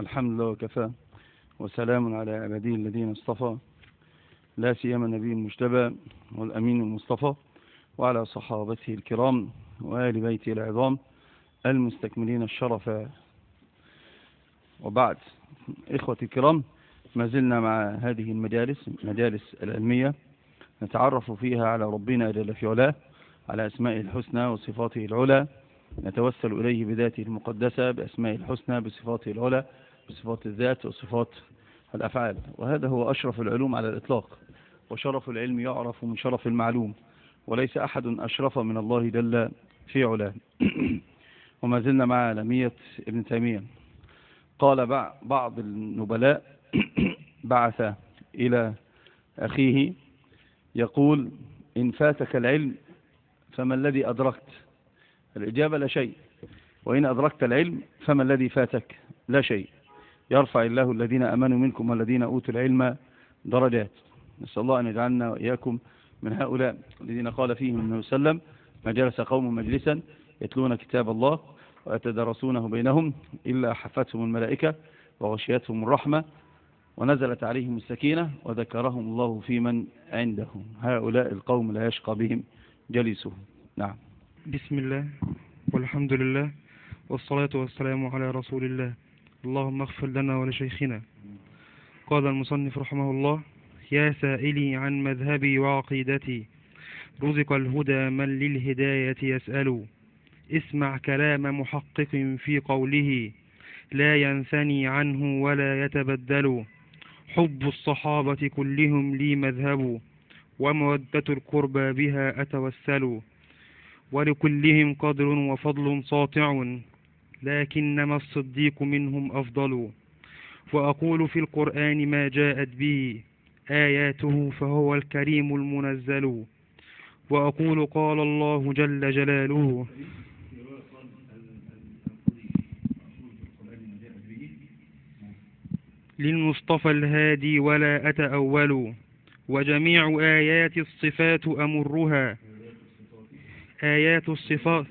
الحمد لله وكفى وسلام على عباده الذين اصطفى لا سيما النبي المجتبى والأمين المصطفى وعلى صحابته الكرام وآل بيته العظام المستكملين الشرف. وبعد إخوتي الكرام ما زلنا مع هذه المجالس مجالس العلمية نتعرف فيها على ربنا جل في علاه على أسمائه الحسنى وصفاته العلى نتوسل إليه بذاته المقدسة بأسمائه الحسنى بصفاته العلى بصفات الذات وصفات الأفعال. وهذا هو أشرف العلوم على الإطلاق. وشرف العلم يعرف من شرف المعلوم وليس أحد أشرف من الله جل في علاه. وما زلنا مع عالمية ابن تيمية. قال بعض النبلاء بعث إلى أخيه يقول إن فاتك العلم فما الذي أدركت؟ الإجابة لا شيء. وإن أدركت العلم فما الذي فاتك؟ لا شيء. يرفع الله الذين أمنوا منكم والذين أوتوا العلم درجات. نسأل الله أن يجعلنا وإياكم من هؤلاء الذين قال فيهم النبي صلى الله عليه وسلم ما جلس قوم مجلسا يتلون كتاب الله ويتدرسونه بينهم إلا حفتهم الملائكة وغشيتهم الرحمة ونزلت عليهم السكينة وذكرهم الله في من عندهم. هؤلاء القوم لا يشقى بهم جليسهم. نعم. بسم الله والحمد لله والصلاة والسلام على رسول الله. اللهم اغفر لنا ولشيخنا. قال المصنف رحمه الله يا سائلي عن مذهبي وعقيدتي رزق الهدى من للهداية يسأل. اسمع كلام محقق في قوله لا ينثني عنه ولا يتبدل. حب الصحابة كلهم لي مذهب ومودة القربى بها أتوسل. ولكلهم قدر وفضل ساطع لكنما الصديق منهم أفضل. وأقول في القرآن ما جاءت به آياته فهو الكريم المنزل. وأقول قال الله جل جلاله للمصطفى الهادي ولا أتأول وجميع آيات الصفات أمرها. آيات الصفات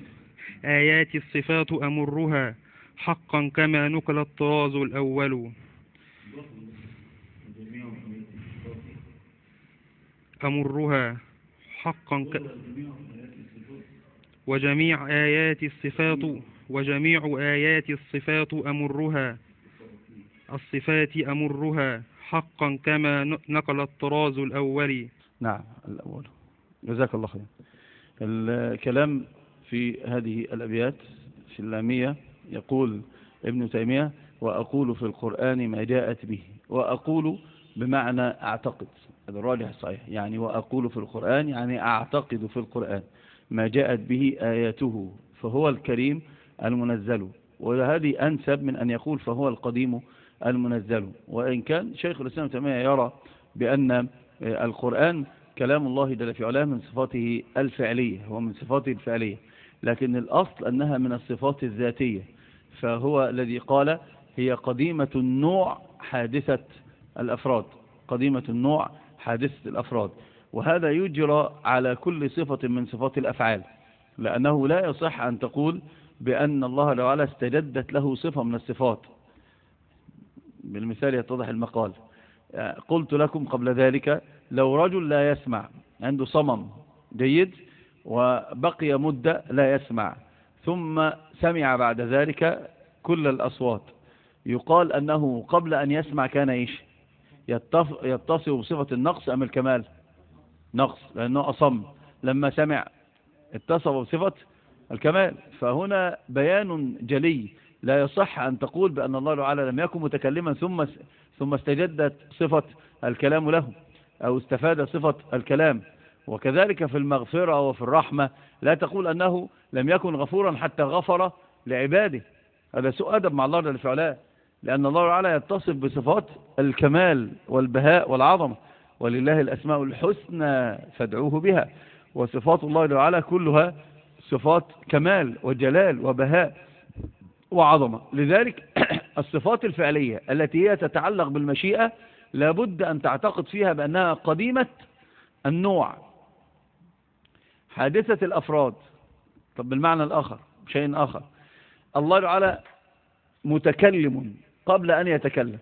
آيات الصفات أمرها حقا كما نقل الطراز الأول. أمرها حقا ك... وجميع آيات الصفات وجميع آيات الصفات أمرها. الصفات أمرها حقا كما نقل الطراز الأول. نعم الأول. جزاك الله خير الكلام في هذه الأبيات في اللامية يقول ابن تيمية وأقول في القرآن ما جاءت به وأقول بمعنى أعتقد هذا الراجح الصحيح يعني وأقول في القرآن يعني أعتقد في القرآن ما جاءت به آياته فهو الكريم المنزل وهذه أنسب من أن يقول فهو القديم المنزل وإن كان شيخ الإسلام تيمية يرى بأن القرآن كلام الله جل في علاه من صفاته الفعلية هو من صفاته الفعلية. لكن الأصل أنها من الصفات الذاتية. فهو الذي قال هي قديمة النوع حادثة الأفراد. قديمة النوع حادثة الأفراد. وهذا يجرى على كل صفة من صفات الأفعال. لأنه لا يصح أن تقول بأن الله تعالى استجدت له صفة من الصفات. بالمثال يتضح المقال. قلت لكم قبل ذلك لو رجل لا يسمع عنده صمم جيد وبقي مدة لا يسمع. ثم سمع بعد ذلك كل الأصوات. يقال أنه قبل أن يسمع كان إيش؟ يتصف بصفة النقص أم الكمال؟ نقص لأنه أصم. لما سمع اتصف بصفة الكمال. فهنا بيان جلي. لا يصح أن تقول بأن الله تعالى لم يكن متكلما ثم ثم استجدت صفة الكلام له أو استفاد صفة الكلام. وكذلك في المغفرة وفي الرحمة لا تقول أنه لم يكن غفورا حتى غفر لعباده. هذا سوء أدب مع الله جل في لأن الله تعالى يتصف بصفات الكمال والبهاء والعظمة ولله الأسماء الحسنى فادعوه بها. وصفات الله تعالى كلها صفات كمال وجلال وبهاء وعظمة. لذلك الصفات الفعلية التي هي تتعلق بالمشيئة لابد أن تعتقد فيها بأنها قديمة النوع. حادثة الأفراد. طب بالمعنى الآخر شيء آخر. الله تعالى متكلم قبل أن يتكلم.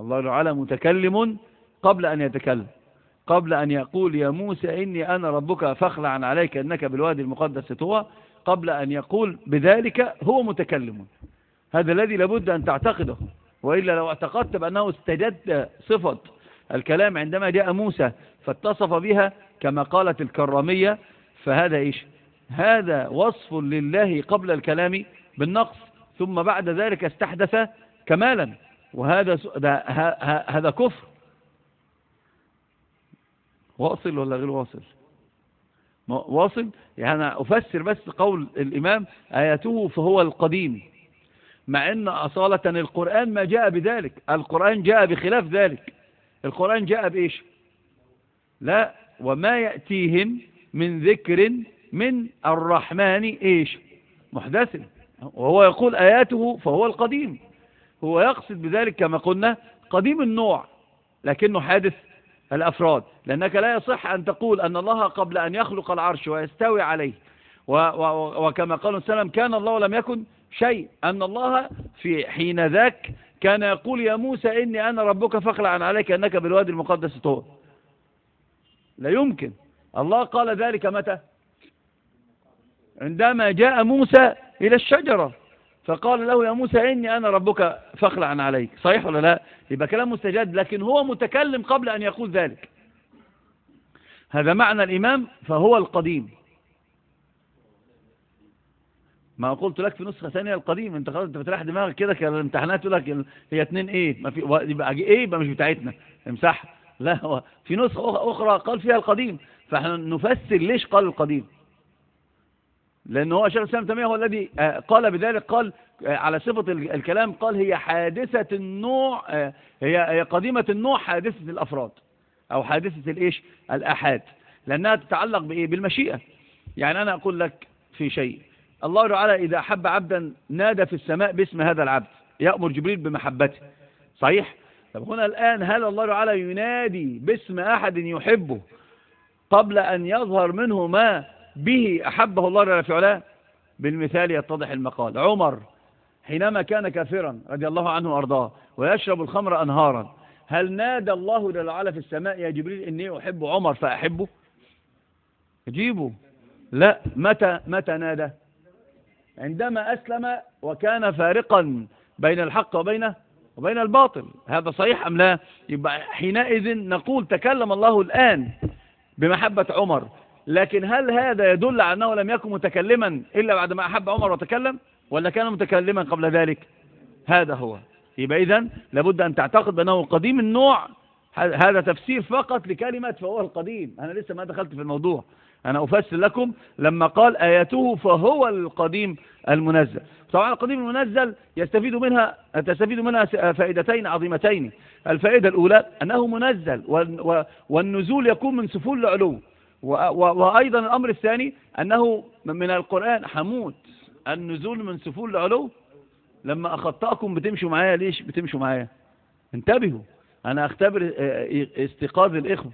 الله تعالى متكلم قبل أن يتكلم. قبل أن يقول يا موسى إني أنا ربك فاخلع عليك إنك بالوادي المقدس طوى. قبل أن يقول بذلك هو متكلم. هذا الذي لابد أن تعتقده. وإلا لو اعتقدت بأنه استجد صفة الكلام عندما جاء موسى فاتصف بها كما قالت الكرامية فهذا إيش؟ هذا وصف لله قبل الكلام بالنقص ثم بعد ذلك استحدث كمالا. وهذا هذا كفر. واصل ولا غير واصل؟ واصل؟ يعني أنا أفسر بس قول الإمام آياته فهو القديم. مع أن أصالة القرآن ما جاء بذلك القرآن جاء بخلاف ذلك. القرآن جاء بإيش؟ لا وما يأتيهم من ذكر من الرحمن إيش؟ محدث. وهو يقول آياته فهو القديم. هو يقصد بذلك كما قلنا قديم النوع لكنه حادث الأفراد. لأنك لا يصح أن تقول أن الله قبل أن يخلق العرش ويستوي عليه. وكما قال السلام كان الله لم يكن شيء. أن الله في حين ذاك كان يقول يا موسى إني أنا ربك فاخلع عن عليك أنك بالوادي المقدس طور لا يمكن. الله قال ذلك متى؟ عندما جاء موسى إلى الشجرة فقال له يا موسى إني أنا ربك فاخلع عليك. صحيح ولا لا؟ يبقى كلام مستجد لكن هو متكلم قبل أن يقول ذلك. هذا معنى الإمام فهو القديم. ما قلت لك في نسخة ثانية القديم. أنت خلاص أنت بتريح دماغك كده كان الامتحانات تقول لك هي اتنين إيه؟ ما في يبقى إيه؟ يبقى مش بتاعتنا. امسحها. لا في نسخة أخرى قال فيها القديم. فاحنا نفسر ليش قال القديم؟ لأن هو شيخ الإسلام تيمية هو الذي آه، قال بذلك قال آه، على صفة الكلام قال هي حادثة النوع آه، هي هي قديمة النوع حادثة الأفراد أو حادثة الإيش؟ الأحاد. لأنها تتعلق بإيه؟ بالمشيئة. يعني أنا أقول لك في شيء. الله تعالى إذا أحب عبدا نادى في السماء باسم هذا العبد. يأمر جبريل بمحبته. صحيح؟ طب هنا الآن هل الله تعالى ينادي باسم أحد يحبه قبل أن يظهر منه ما به أحبه الله جل في علاه بالمثال يتضح المقال. عمر حينما كان كافرا رضي الله عنه وأرضاه ويشرب الخمر أنهارا هل نادى الله جل وعلا في السماء يا جبريل إني أحب عمر فأحبه؟ جيبه لا. متى متى نادى؟ عندما أسلم وكان فارقا بين الحق وبين وبين الباطل. هذا صحيح أم لا؟ يبقى حينئذ نقول تكلم الله الآن بمحبة عمر. لكن هل هذا يدل على أنه لم يكن متكلما إلا بعد ما أحب عمر وتكلم؟ ولا كان متكلما قبل ذلك؟ هذا هو. يبقى إذن لابد أن تعتقد بأنه قديم النوع هذا تفسير فقط لكلمة فهو القديم. أنا لسه ما دخلت في الموضوع. أنا أفسر لكم لما قال آياته فهو القديم المنزل. طبعا القديم المنزل يستفيد منها تستفيد منها فائدتين عظيمتين. الفائدة الأولى أنه منزل والنزول يكون من سفول العلو. وأيضا الأمر الثاني أنه من القرآن حمود. النزول من سفول العلو. لما أخطأكم بتمشوا معايا ليش بتمشوا معايا؟ انتبهوا. أنا أختبر آه، استيقاظ الإخوة.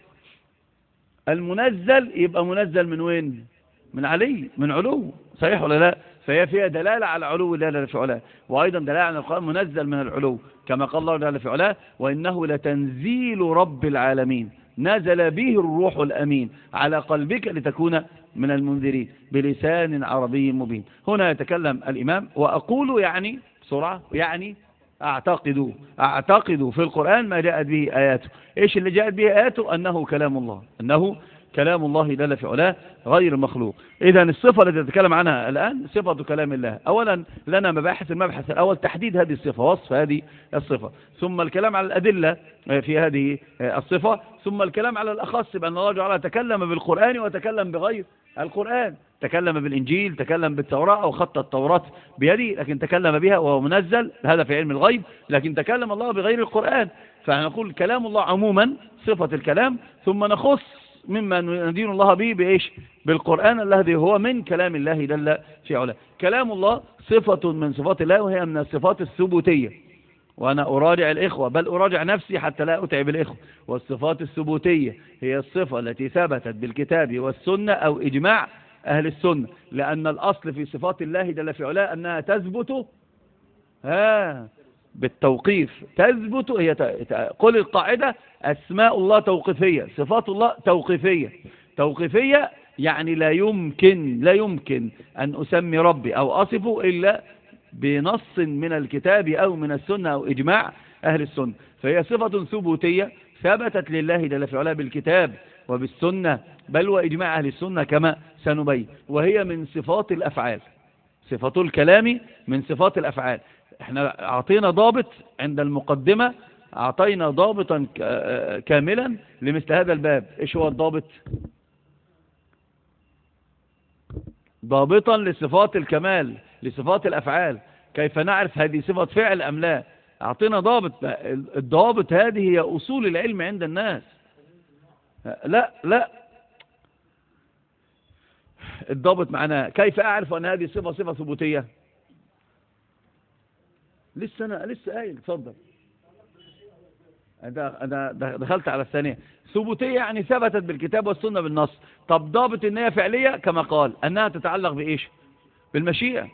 المنزل يبقى منزل من وين؟ من علي من علو. صحيح ولا لا؟ فهي فيها دلالة على علو الله جل في علاه وأيضا دلالة على القرآن منزل من العلو كما قال الله جل في علاه وإنه لتنزيل رب العالمين. نزل به الروح الأمين على قلبك لتكون من المنذرين بلسان عربي مبين. هنا يتكلم الإمام وأقول يعني بسرعة يعني أعتقد أعتقد في القرآن ما جاءت به آياته. إيش اللي جاءت به آياته؟ أنه كلام الله أنه كلام الله جل في علاه غير مخلوق. إذا الصفة التي نتكلم عنها الآن صفة كلام الله. أولا لنا مباحث المبحث الأول تحديد هذه الصفة وصف هذه الصفة. ثم الكلام على الأدلة في هذه الصفة. ثم الكلام على الأخص بأن الله تعالى تكلم بالقرآن وتكلم بغير القرآن. تكلم بالإنجيل تكلم بالتوراة أو خط التوراة بيده لكن تكلم بها وهو منزل هذا في علم الغيب لكن تكلم الله بغير القرآن. فنقول كلام الله عموما صفة الكلام ثم نخص مما ندين الله به بإيش؟ بالقرآن الذي هو من كلام الله جل في علاه كلام الله صفة من صفات الله وهي من الصفات الثبوتية. وأنا أراجع الإخوة بل أراجع نفسي حتى لا أتعب الإخوة. والصفات الثبوتية هي الصفة التي ثبتت بالكتاب والسنة أو إجماع أهل السنة لأن الأصل في صفات الله جل في علاه أنها تثبت ها بالتوقيف. تثبت هي قل القاعدة أسماء الله توقيفية صفات الله توقيفية. توقيفية يعني لا يمكن لا يمكن أن أسمي ربي أو أصفه إلا بنص من الكتاب أو من السنة أو إجماع أهل السنة. فهي صفة ثبوتية ثبتت لله جل في علاه بالكتاب وبالسنة. بل وإجماع أهل السنة كما سنبين. وهي من صفات الأفعال. صفات الكلام من صفات الأفعال. إحنا أعطينا ضابط عند المقدمة أعطينا ضابطا كاملا لمثل هذا الباب. إيش هو الضابط؟ ضابطا لصفات الكمال لصفات الأفعال. كيف نعرف هذه صفة فعل أم لا؟ أعطينا ضابط. الضوابط هذه هي أصول العلم عند الناس. لا لا. الضابط معناه كيف أعرف أن هذه صفة صفة ثبوتية؟ لسه أنا لسه قايل. اتفضل. أنا دخلت على الثانية. ثبوتية يعني ثبتت بالكتاب والسنة بالنص. طب ضابط ان هي فعلية كما قال أنها تتعلق بإيش؟ بالمشيئة.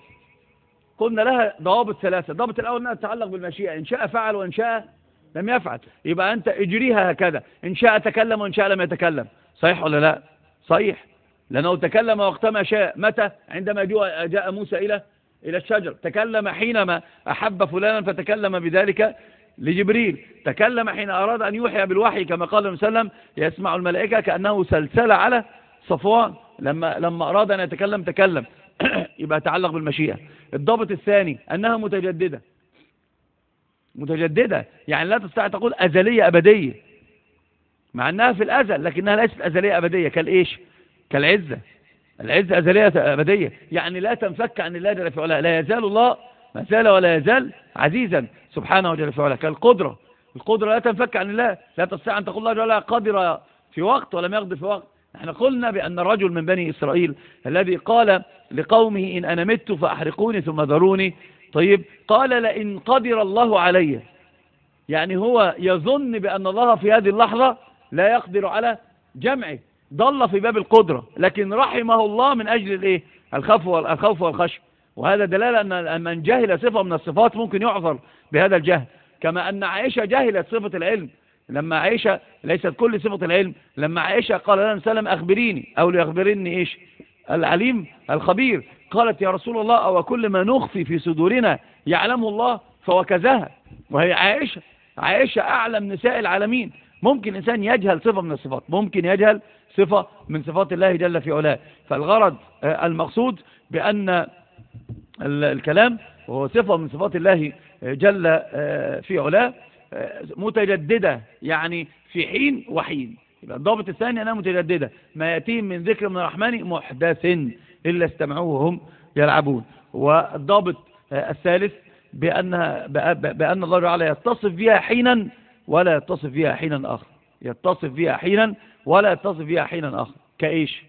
قلنا لها ضوابط ثلاثة. ضابط الأول أنها تتعلق بالمشيئة. إن شاء فعل وإن شاء لم يفعل. يبقى أنت اجريها هكذا. إن شاء تكلم وإن شاء لم يتكلم. صحيح ولا لا؟ صحيح. لأنه تكلم وقتما شاء. متى؟ عندما جاء موسى إلى إلى الشجر. تكلم حينما أحب فلانا فتكلم بذلك لجبريل. تكلم حين أراد أن يوحي بالوحي كما قال النبي صلى الله عليه وسلم يسمع الملائكة كأنه سلسلة على صفوان. لما لما أراد أن يتكلم تكلم. يبقى تعلق بالمشيئة. الضابط الثاني أنها متجددة. متجددة. يعني لا تستطيع تقول أزلية أبدية. مع أنها في الأزل لكنها ليست أزلية أبدية. كالإيش؟ كالعزة. العزة أزلية أبدية. يعني لا تنفك عن الله جل في علاه. لا يزال الله ما زال ولا يزال عزيزا سبحانه وجل في علاه. كالقدرة. القدرة لا تنفك عن الله. لا تستطيع أن تقول الله جل قدر في وقت ولم يقدر في وقت. إحنا قلنا بأن رجل من بني إسرائيل الذي قال لقومه إن أنا مت فأحرقوني ثم ذروني. طيب قال لئن قدر الله علي. يعني هو يظن بأن الله في هذه اللحظة لا يقدر على جمعه. ضل في باب القدرة لكن رحمه الله من أجل الإيه؟ الخوف والخشم. وهذا دلالة أن من جهل صفة من الصفات ممكن يعذر بهذا الجهل. كما أن عائشة جهلت صفة العلم. لما عائشة ليست كل صفة العلم. لما عائشة قال لها سلم أخبريني. أو ليخبرني إيش؟ العليم الخبير. قالت يا رسول الله أو كل ما نخفي في صدورنا يعلمه الله فوكزها وهي عائشة عائشة أعلم نساء العالمين. ممكن إنسان يجهل صفة من الصفات. ممكن يجهل صفة من صفات الله جل في علاه. فالغرض المقصود بأن الكلام وهو صفة من صفات الله جل في علاه متجددة يعني في حين وحين. يبقى الضابط الثاني أنها متجددة. ما يأتيهم من ذكر من الرحمن محدث إلا استمعوه وهم يلعبون. والضابط الثالث بأن, بأن الله تعالى يتصف بها حينا ولا يتصف بها حينا آخر. يتصف بها حينا ولا يتصف بها حينا آخر. كإيش؟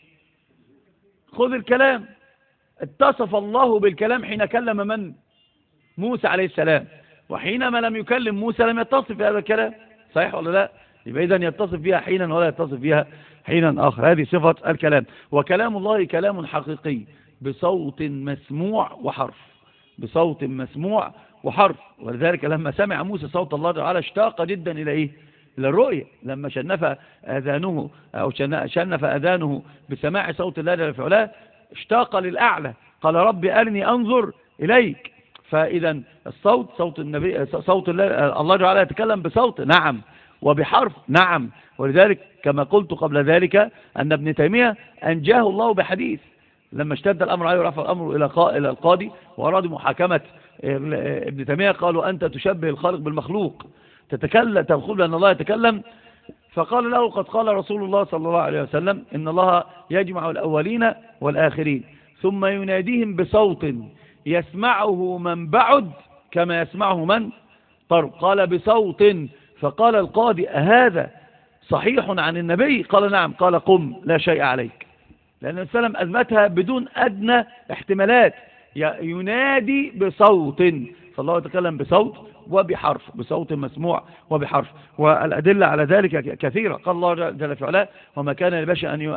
خذ الكلام. اتصف الله بالكلام حين كلم من؟ موسى عليه السلام. وحينما لم يكلم موسى لم يتصف بهذا الكلام. صحيح ولا لا؟ يبقى إذن يتصف بها حينا ولا يتصف بها حينا آخر. هذه صفة الكلام. وكلام الله كلام حقيقي بصوت مسموع وحرف. بصوت مسموع وحرف. ولذلك لما سمع موسى صوت الله تعالى اشتاق جدا إلى إيه؟ إلى الرؤية لما شنف أذانه أو شنف أذانه بسماع صوت الله جل في اشتاق للأعلى قال رب أرني أنظر إليك. فإذا الصوت صوت النبي صوت الله الله تعالى يتكلم بصوت نعم وبحرف نعم. ولذلك كما قلت قبل ذلك أن ابن تيمية أنجاه الله بحديث. لما اشتد الأمر عليه ورفع الأمر إلى القاضي وأرادوا محاكمة ابن تيمية قالوا أنت تشبه الخالق بالمخلوق. تتكلم تقول بأن الله يتكلم. فقال له قد قال رسول الله صلى الله عليه وسلم إن الله يجمع الأولين والآخرين ثم يناديهم بصوت يسمعه من بعد كما يسمعه من قرب قال بصوت فقال القاضي هذا صحيح عن النبي؟ قال نعم. قال قم لا شيء عليك. لأن السلام أثبتها بدون أدنى احتمالات. ينادي بصوت فالله يتكلم بصوت وبحرف بصوت مسموع وبحرف. والأدلة على ذلك كثيرة. قال الله جل في علاه وما كان لبشر أن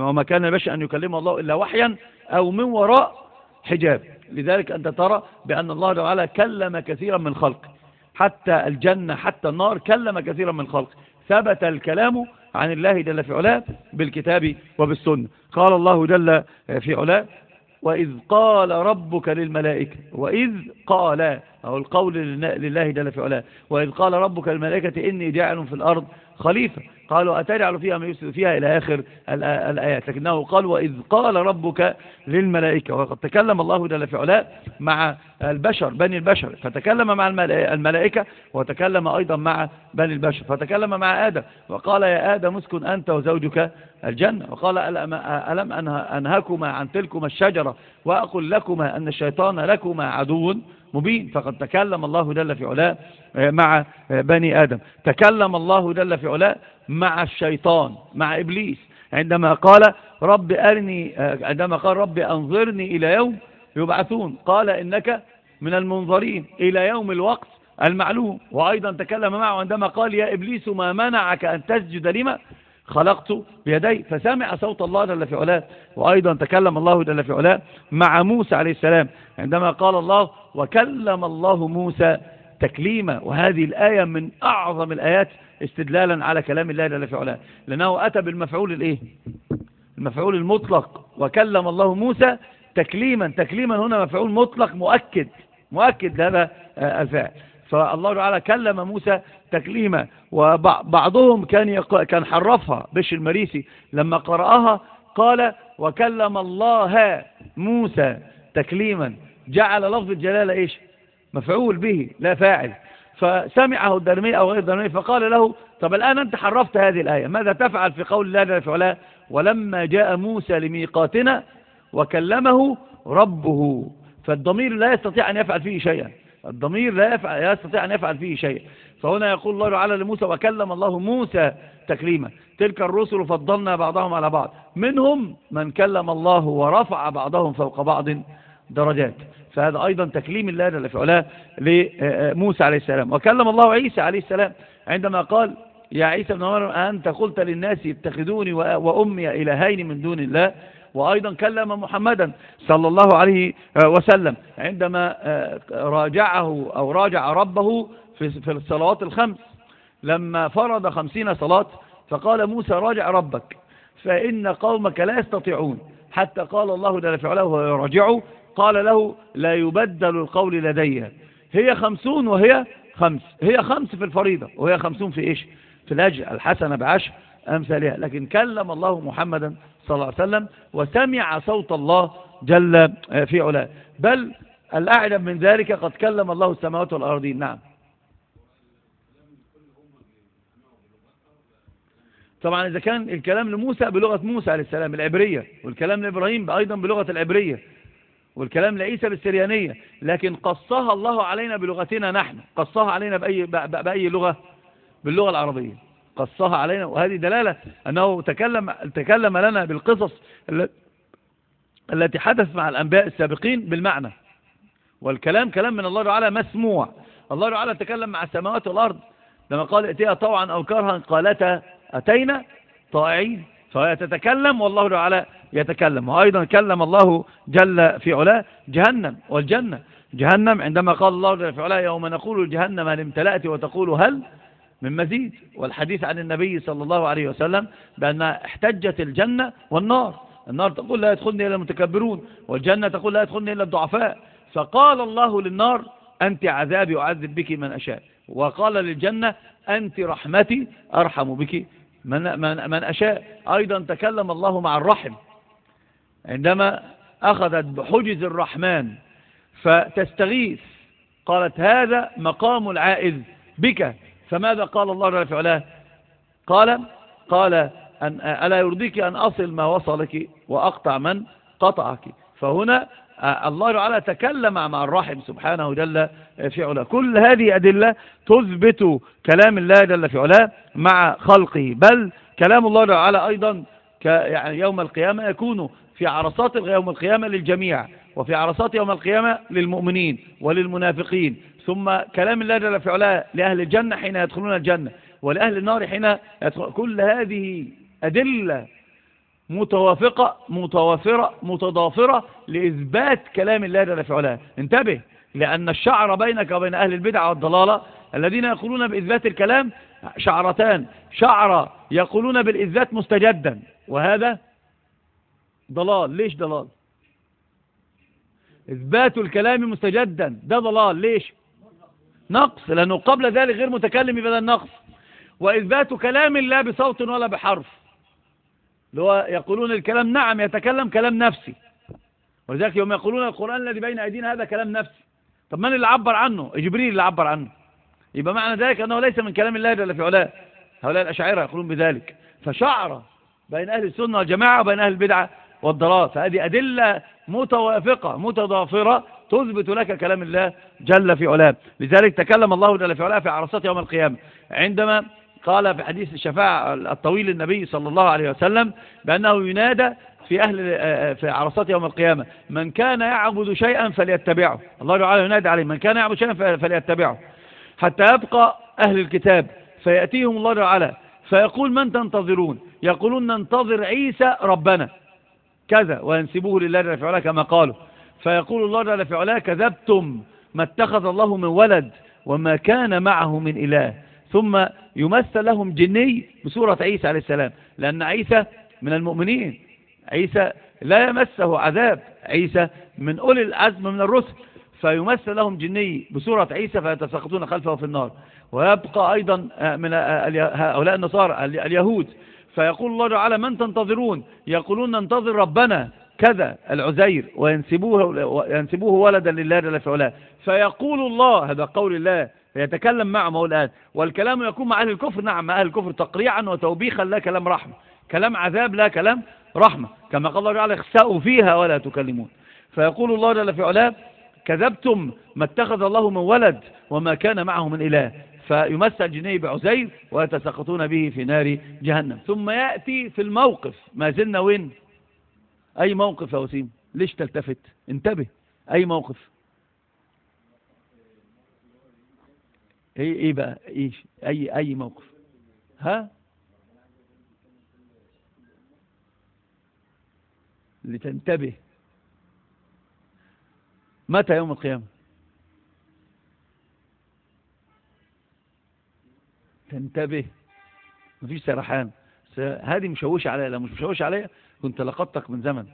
وما كان لبشر أن يكلم الله إلا وحيا أو من وراء حجاب. لذلك أنت ترى بأن الله تعالى كلم كثيرا من خلقه حتى الجنة حتى النار كلم كثيرا من خلقه ثبت الكلام عن الله جل في علاه بالكتاب وبالسنة. قال الله جل في علاه وإذ قال ربك للملائكة وإذ قال أو القول لله جل في علاه. وإذ قال ربك للملائكة إني جاعل في الأرض خليفة. قالوا أتجعل فيها ما يفسد فيها إلى آخر الآيات. لكنه قال وإذ قال ربك للملائكة. وقد تكلم الله جل في علاه مع البشر بني البشر. فتكلم مع الملائكة وتكلم أيضا مع بني البشر. فتكلم مع آدم وقال يا آدم اسكن أنت وزوجك الجنة. وقال ألم أنهكما عن تلكما الشجرة وأقول لكما أن الشيطان لكما عدو؟ مبين. فقد تكلم الله جل في علاه مع بني آدم. تكلم الله جل في علاه مع الشيطان مع إبليس. عندما قال رب أرني عندما قال رب أنظرني إلى يوم يبعثون. قال إنك من المنظرين إلى يوم الوقت المعلوم. وأيضا تكلم معه عندما قال يا إبليس ما منعك أن تسجد لما خلقت بيدي؟ فسمع صوت الله جل في علاه. وأيضا تكلم الله جل في علاه مع موسى عليه السلام. عندما قال الله وكلم الله موسى تكليما. وهذه الآية من أعظم الآيات استدلالا على كلام الله جل في علاه لأنه أتى بالمفعول الإيه؟ المفعول المطلق. وكلم الله موسى تكليما. تكليما هنا مفعول مطلق مؤكد. مؤكد هذا الفعل. فالله تعالى كلم موسى تكليما. وبعضهم كان كان حرفها بش المريسي. لما قرأها قال وكلم الله موسى تكليما. جعل لفظ الجلالة إيش؟ مفعول به لا فاعل. فسمعه الدرمي أو غير الدرمي فقال له طب الآن أنت حرفت هذه الآية ماذا تفعل في قول الله جل وعلا ولما جاء موسى لميقاتنا وكلمه ربه فالضمير لا يستطيع أن يفعل فيه شيئا. الضمير لا يفعل يستطيع أن يفعل فيه شيء فهنا يقول الله تعالى لموسى وكلم الله موسى تكليما. تلك الرسل فضلنا بعضهم على بعض. منهم من كلم الله ورفع بعضهم فوق بعض. درجات. فهذا أيضا تكليم الله جل في علاه لموسى عليه السلام. وكلم الله عيسى عليه السلام عندما قال يا عيسى بن مريم أنت قلت للناس اتخذوني وأمي إلهين من دون الله؟ وأيضا كلم محمدا صلى الله عليه وسلم عندما راجعه أو راجع ربه في الصلوات الخمس. لما فرض خمسين صلاة فقال موسى راجع ربك فإن قومك لا يستطيعون. حتى قال الله جل في علاه وهو يراجعه قال له لا يبدل القول لدي. هي خمسون وهي خمس. هي خمس في الفريضة وهي خمسون في إيش؟ في الأجر الحسنة بعشر أمثالها. لكن كلم الله محمدا صلى الله عليه وسلم وسمع صوت الله جل في علاه. بل الأعلم من ذلك قد كلم الله السماوات والأرضين نعم. طبعا إذا كان الكلام لموسى بلغة موسى عليه السلام العبرية والكلام لإبراهيم أيضا بلغة العبرية. والكلام لعيسى بالسريانية لكن قصها الله علينا بلغتنا نحن قصها علينا بأي, بأي لغة؟ باللغة العربية. قصها علينا وهذه دلالة أنه تكلم, تكلم لنا بالقصص التي حدث مع الأنبياء السابقين بالمعنى. والكلام كلام من الله تعالى مسموع. الله تعالى تكلم مع السماوات والأرض لما قال ائتيها طوعا أو كرها قالتا أتينا طائعين؟ فهي تتكلم والله تعالى يتكلم. وأيضا كلم الله جل في علاه جهنم والجنة. جهنم عندما قال الله جل في علاه يوم نقول جهنم هل امتلأت وتقول هل من مزيد؟ والحديث عن النبي صلى الله عليه وسلم بأن احتجت الجنة والنار. النار تقول لا يدخلني إلا المتكبرون والجنة تقول لا يدخلني إلا الضعفاء. فقال الله للنار أنت عذابي أعذب بك من أشاء. وقال للجنة أنت رحمتي أرحم بك. من, من, من أشاء. أيضا تكلم الله مع الرحم. عندما أخذت بحجز الرحمن فتستغيث قالت هذا مقام العائذ بك. فماذا قال الله جل في علاه قال قال أن ألا يرضيك أن أصل ما وصلك وأقطع من قطعك. فهنا الله تعالى تكلم مع الرحم سبحانه جل في علاه كل هذه أدلة تثبت كلام الله جل في علاه مع خلقه. بل كلام الله تعالى أيضا يعني يوم القيامة يكون في عرصات يوم القيامة للجميع وفي عرصات يوم القيامة للمؤمنين وللمنافقين. ثم كلام الله جل في علاه لأهل الجنة حين يدخلون الجنة ولأهل النار حين يدخل كل هذه أدلة متوافقة متوافرة متضافرة لإثبات كلام الله جل في علاه. انتبه لأن الشعر بينك وبين أهل البدع والضلالة الذين يقولون بإثبات الكلام شعرتان. شعر يقولون بالإثبات مستجدا. وهذا ضلال. ليش ضلال؟ إثبات الكلام مستجدا. ده ضلال. ليش؟ نقص لأنه قبل ذلك غير متكلم ده النقص وإثبات كلام لا بصوت ولا بحرف. اللي هو يقولون الكلام نعم يتكلم كلام نفسي. ولذلك يوم يقولون القرآن الذي بين أيدينا هذا كلام نفسي. طب من اللي عبر عنه؟ جبريل اللي عبر عنه. يبقى معنى ذلك أنه ليس من كلام الله جل في علاه. هؤلاء الأشاعرة يقولون بذلك. فشعر بين أهل السنة والجماعة وبين أهل البدعة والضلال. فهذه أدلة متوافقة متضافرة تثبت لك كلام الله جل في علاه. لذلك تكلم الله جل في علاه في عرصات يوم القيامة. عندما قال في حديث الشفاعة الطويل للنبي صلى الله عليه وسلم بأنه ينادى في أهل في عرصات يوم القيامة من كان يعبد شيئا فليتبعه. الله تعالى ينادي عليه من كان يعبد شيئا فليتبعه. حتى يبقى أهل الكتاب فيأتيهم الله تعالى فيقول من تنتظرون؟ يقولون ننتظر عيسى ربنا. كذا وينسبوه لله جل في علاه كما قالوا. فيقول الله جل في علاه كذبتم ما اتخذ الله من ولد وما كان معه من إله. ثم يمثل لهم جني بصورة عيسى عليه السلام. لأن عيسى من المؤمنين. عيسى لا يمسه عذاب. عيسى من أولي العزم من الرسل. فيمثل لهم جني بصورة عيسى فيتساقطون خلفه في النار. ويبقى أيضا من هؤلاء النصارى اليهود. فيقول الله تعالى من تنتظرون؟ يقولون ننتظر ربنا. كذا العزير. وينسبوه, وينسبوه ولدا لله جل فيقول الله هذا قول الله يتكلم معه الآن والكلام يكون مع أهل الكفر. نعم مع أهل الكفر تقريعا وتوبيخا لا كلام رحمة. كلام عذاب لا كلام رحمة. كما قال الله تعالى اخسأوا فيها ولا تكلمون. فيقول الله جل في علاه كذبتم ما اتخذ الله من ولد وما كان معه من إله. فيمثل جنيه بعزير ويتسقطون به في نار جهنم. ثم يأتي في الموقف. ما زلنا وين؟ أي موقف يا وسيم؟ ليش تلتفت؟ انتبه. أي موقف؟ إيه إيه بقى؟ إيش؟ أي أي موقف. ها؟ لتنتبه. متى يوم القيامة؟ تنتبه. مفيش سرحان. هذه مشوشة عليا. لو مش مشوشة عليا كنت لقطتك من زمن.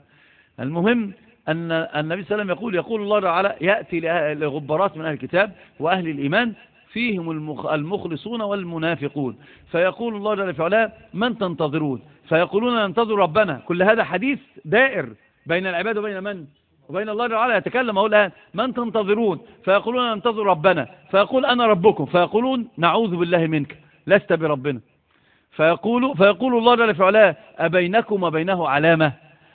المهم أن النبي صلى الله عليه وسلم يقول يقول الله تعالى يأتي لغبارات من أهل الكتاب وأهل الإيمان فيهم المخلصون والمنافقون. فيقول الله جل وعلا من تنتظرون؟ فيقولون ننتظر ربنا. كل هذا حديث دائر بين العباد وبين من؟ وبين الله تعالى يتكلم أقول الآن. من تنتظرون؟ فيقولون ننتظر ربنا. فيقول أنا ربكم. فيقولون نعوذ بالله منك. لست بربنا. فيقول, فيقول الله جل وعلا أبينكم وبينه علامة.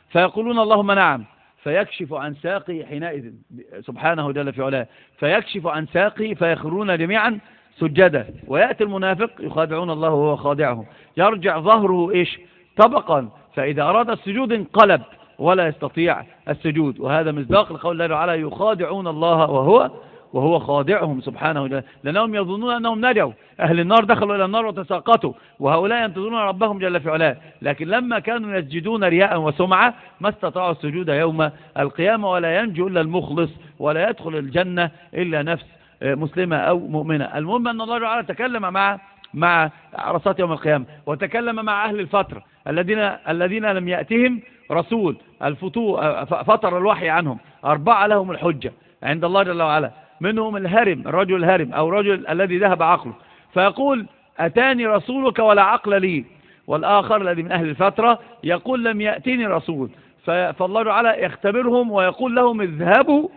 فيقولون اللهم نعم. فيكشف عن ساقي حينئذ سبحانه جل في علاه. فيكشف عن ساقي فيخرون جميعا سجدا. ويأتي المنافق يخادعون الله وهو خادعهم يرجع ظهره إيش؟ طبقا. فإذا أراد السجود انقلب ولا يستطيع السجود. وهذا مصداق لقول الله تعالى يخادعون الله وهو وهو خادعهم سبحانه وتعالى. لأنهم يظنون أنهم نجوا. أهل النار دخلوا إلى النار وتساقطوا. وهؤلاء ينتظرون ربهم جل في علاه. لكن لما كانوا يسجدون رياء وسمعة ما استطاعوا السجود يوم القيامة ولا ينجو إلا المخلص ولا يدخل الجنة إلا نفس مسلمة أو مؤمنة. المهم أن الله تعالى تكلم مع مع عرصات يوم القيامة. وتكلم مع أهل الفترة الذين الذين لم يأتهم رسول. الفتو فتر الوحي عنهم. أربعة لهم الحجة عند الله جل وعلا. منهم الهرم الرجل الهرم أو رجل الذي ذهب عقله. فيقول أتاني رسولك ولا عقل لي؟ والآخر الذي من أهل الفترة يقول لم يأتيني رسول. فالله تعالى يختبرهم ويقول لهم اذهبوا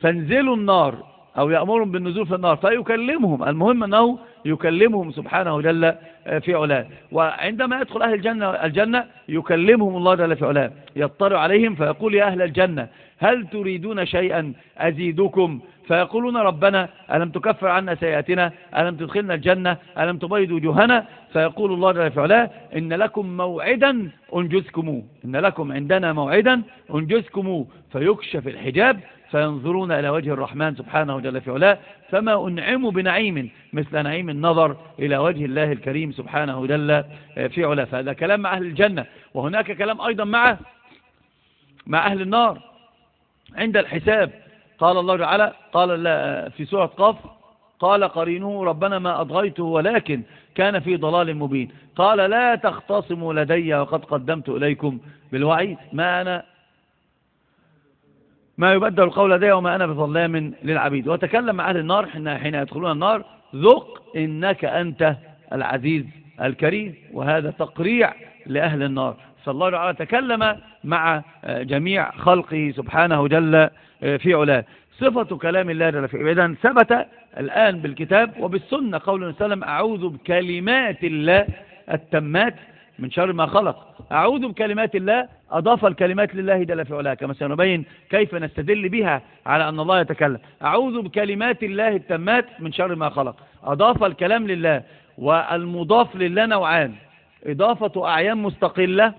فانزلوا النار. أو يأمرهم بالنزول في النار فيكلمهم. المهم أنه يكلمهم سبحانه جل في علاه. وعندما يدخل أهل الجنة, الجنة يكلمهم الله جل في علاه. يطلع عليهم فيقول يا أهل الجنة هل تريدون شيئا أزيدكم؟ فيقولون ربنا ألم تكفر عنا سيئاتنا؟ ألم تدخلنا الجنة؟ ألم تبيض وجوهنا؟ فيقول الله جل في علاه إن لكم موعدا أنجزكموه إن لكم عندنا موعدا أنجزكموه فيكشف الحجاب فينظرون إلى وجه الرحمن سبحانه جل في علاه فما أنعموا بنعيم مثل نعيم النظر إلى وجه الله الكريم سبحانه جل في علا فهذا كلام مع أهل الجنة وهناك كلام أيضا مع مع أهل النار عند الحساب. قال الله تعالى قال في سورة قاف قال قرينه ربنا ما أضغيته ولكن كان في ضلال مبين. قال لا تختصموا لدي وقد قدمت إليكم بالوعيد. ما أنا ما يبدل القول لدي وما أنا بظلام للعبيد. وتكلم مع أهل النار حين يدخلون النار. ذق إنك أنت العزيز الكريم. وهذا تقريع لأهل النار. فالله تعالى تكلم مع جميع خلقه سبحانه جل في علاه. صفة كلام الله جل في إذن ثبت الآن بالكتاب وبالسنة قول الله وسلم أعوذ بكلمات الله التمات من شر ما خلق. أعوذ بكلمات الله أضاف الكلمات لله جل في علاه. كما سنبين كيف نستدل بها على أن الله يتكلم. أعوذ بكلمات الله التمات من شر ما خلق. أضاف الكلام لله والمضاف لله نوعان. إضافة أعيان مستقلة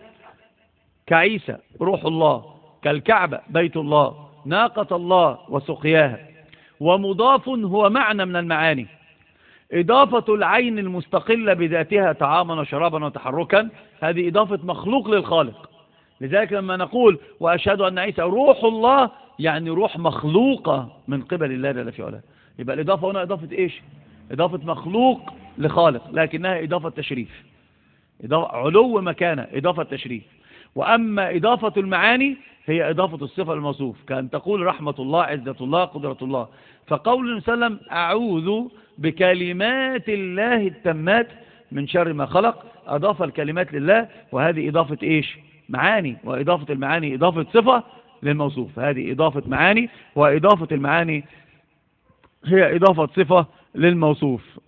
كعيسى روح الله كالكعبة بيت الله ناقة الله وسقياها. ومضاف هو معنى من المعاني. إضافة العين المستقلة بذاتها طعاما وشرابا وتحركا هذه إضافة مخلوق للخالق. لذلك لما نقول وأشهد أن عيسى روح الله يعني روح مخلوقة من قبل الله جل في علاه. يبقى الإضافة هنا إضافة إيش؟ إضافة مخلوق لخالق لكنها إضافة تشريف. إضافة علو مكانة إضافة تشريف. وأما إضافة المعاني هي إضافة الصفة الموصوف كأن تقول رحمة الله عزة الله قدرة الله. فقول النبي صلى الله عليه وسلم أعوذ بكلمات الله التمات من شر ما خلق. أضاف الكلمات لله وهذه إضافة إيش؟ معاني. وإضافة المعاني إضافة صفة للموصوف. هذه إضافة معاني وإضافة المعاني هي إضافة صفة للموصوف.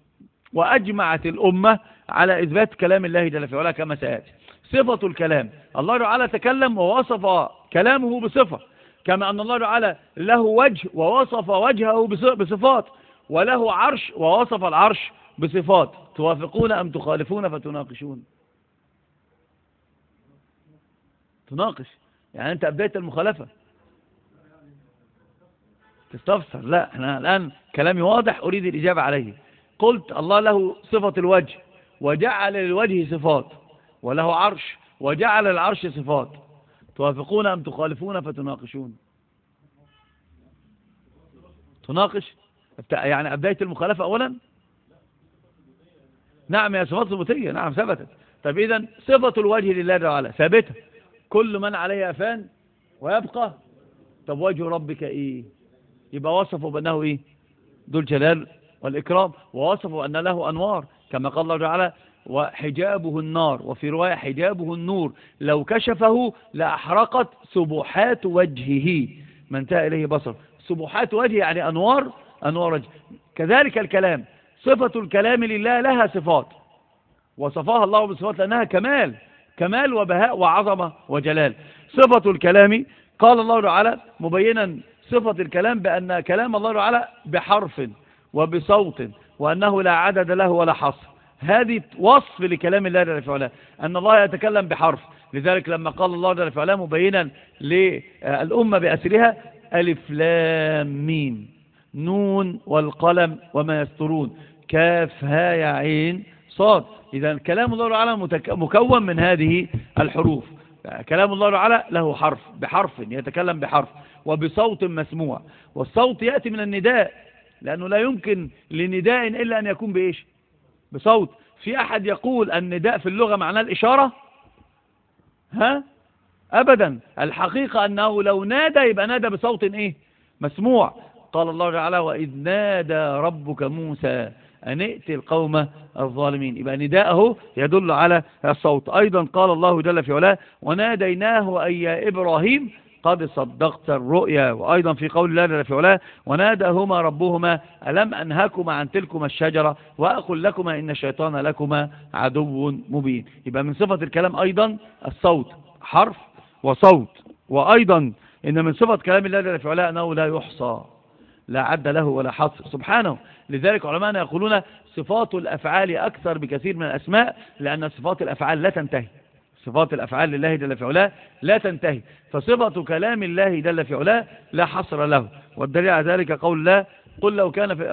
وأجمعت الأمة على إثبات كلام الله جل في علاه كما سيأتي. صفة الكلام. الله تعالى تكلم ووصف كلامه بصفة كما أن الله تعالى له وجه ووصف وجهه بصفات وله عرش ووصف العرش بصفات. توافقون أم تخالفون فتناقشون؟ تناقش. يعني أنت أبدأت المخالفة. تستفسر. لا إحنا الآن كلامي واضح أريد الإجابة عليه. قلت الله له صفة الوجه وجعل للوجه صفات وله عرش وجعل العرش صفات. توافقون أم تخالفون فتناقشون؟ تناقش؟ يعني بداية المخالفة أولا؟ نعم يا صفات ثبوتية نعم ثبتت. طيب إذا صفة الوجه لله تعالى ثابتة. كل من عليها فان ويبقى. طب وجه ربك إيه؟ يبقى وصفه بأنه إيه؟ ذو الجلال والإكرام ووصفه أن له أنوار كما قال الله تعالى وحجابه النار وفي رواية حجابه النور لو كشفه لأحرقت سبحات وجهه. ما انتهى إليه بصر. سبحات وجهه يعني أنوار أنوار وجه. كذلك الكلام صفة الكلام لله لها صفات. وصفاها الله بصفات لأنها كمال كمال وبهاء وعظمة وجلال. صفة الكلام قال الله تعالى مبينا صفة الكلام بأن كلام الله تعالى بحرف وبصوت وأنه لا عدد له ولا حصر. هذه وصف لكلام الله جل في علاه أن الله يتكلم بحرف. لذلك لما قال الله جل في علاه مبينا للأمة بأسرها ألف لام ميم. نون والقلم وما يسترون. كاف ها يا عين صاد. إذا كلام الله تعالى مكون من هذه الحروف. كلام الله تعالى له حرف بحرف يتكلم بحرف وبصوت مسموع. والصوت يأتي من النداء لأنه لا يمكن لنداء إلا أن يكون بإيش؟ بصوت. في أحد يقول النداء في اللغة معناه الإشارة؟ ها؟ أبدا. الحقيقة أنه لو نادى يبقى نادى بصوت إيه؟ مسموع. قال الله تعالى وإذ نادى ربك موسى أن ائت القوم الظالمين. يبقى نداءه يدل على الصوت. أيضا قال الله جل في علاه وناديناه أي يا إبراهيم قد صدقت الرؤيا وأيضا في قول الله جل في علاه وناداهما ربهما ألم أنهكما عن تلكما الشجرة وأقول لكما إن الشيطان لكما عدو مبين. يبقى من صفة الكلام أيضا الصوت حرف وصوت. وأيضا إن من صفة كلام الله جل في علاه أنه لا يحصى لا عد له ولا حصر. سبحانه. لذلك علماءنا يقولون صفات الأفعال أكثر بكثير من الأسماء لأن صفات الأفعال لا تنتهي. صفات الأفعال لله جل في علاه لا تنتهي. فصفة كلام الله جل في علاه لا حصر له. والدليل على ذلك قول الله قل لو كان في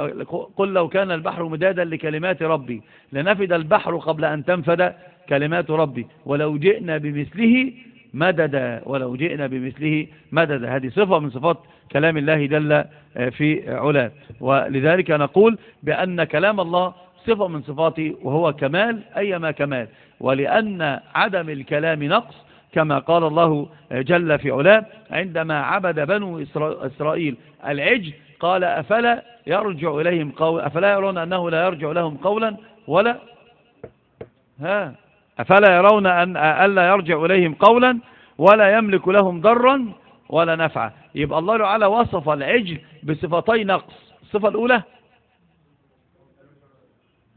قل لو كان البحر مدادا لكلمات ربي لنفد البحر قبل أن تنفد كلمات ربي. ولو جئنا بمثله مددا ولو جئنا بمثله مددا. هذه صفة من صفات كلام الله جل في علاه. ولذلك نقول بأن كلام الله صفة من صفاته وهو كمال أيما كمال. ولأن عدم الكلام نقص كما قال الله جل في علاه عندما عبد بنو إسرائيل العجل قال أفلا يرجع إليهم قول أفلا يرون أنه لا يرجع لهم قولا ولا؟ ها؟ أفلا يرون أن ألا يرجع إليهم قولا ولا يملك لهم ضرا ولا نفعا. يبقى الله تعالى وصف العجل بصفتي نقص. الصفة الأولى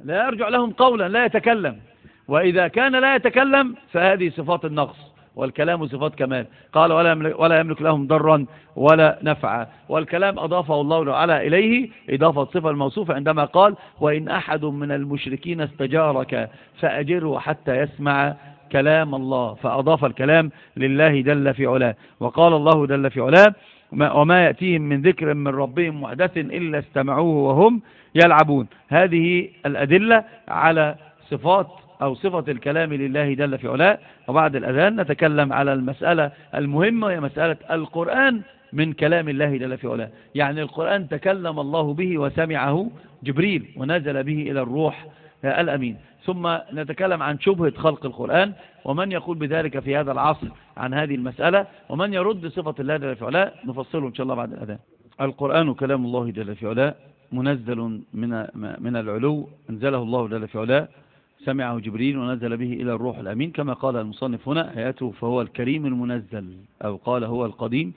لا يرجع لهم قولا لا يتكلم. وإذا كان لا يتكلم فهذه صفات النقص والكلام صفات كمال. قال ولا ولا يملك لهم ضرا ولا نفعا. والكلام أضافه الله تعالى إليه إضافة صفة الموصوفة عندما قال وإن أحد من المشركين استجارك فأجره حتى يسمع كلام الله. فأضاف الكلام لله جل في علاه. وقال الله جل في علاه وما يأتيهم من ذكر من ربهم محدث إلا استمعوه وهم يلعبون. هذه الأدلة على صفات أو صفة الكلام لله جل في علاه. وبعد الأذان نتكلم على المسألة المهمة هي مسألة القرآن من كلام الله جل في علاه. يعني القرآن تكلم الله به وسمعه جبريل ونزل به إلى الروح الأمين. ثم نتكلم عن شبهة خلق القرآن ومن يقول بذلك في هذا العصر عن هذه المسألة ومن يرد صفة الله جل في علاه نفصله إن شاء الله بعد الأذان. القرآن كلام الله جل في علاه منزل من من العلو أنزله الله جل في علاه سمعه جبريل ونزل به إلى الروح الأمين كما قال المصنف هنا آياته فهو الكريم المنزل أو قال هو القديم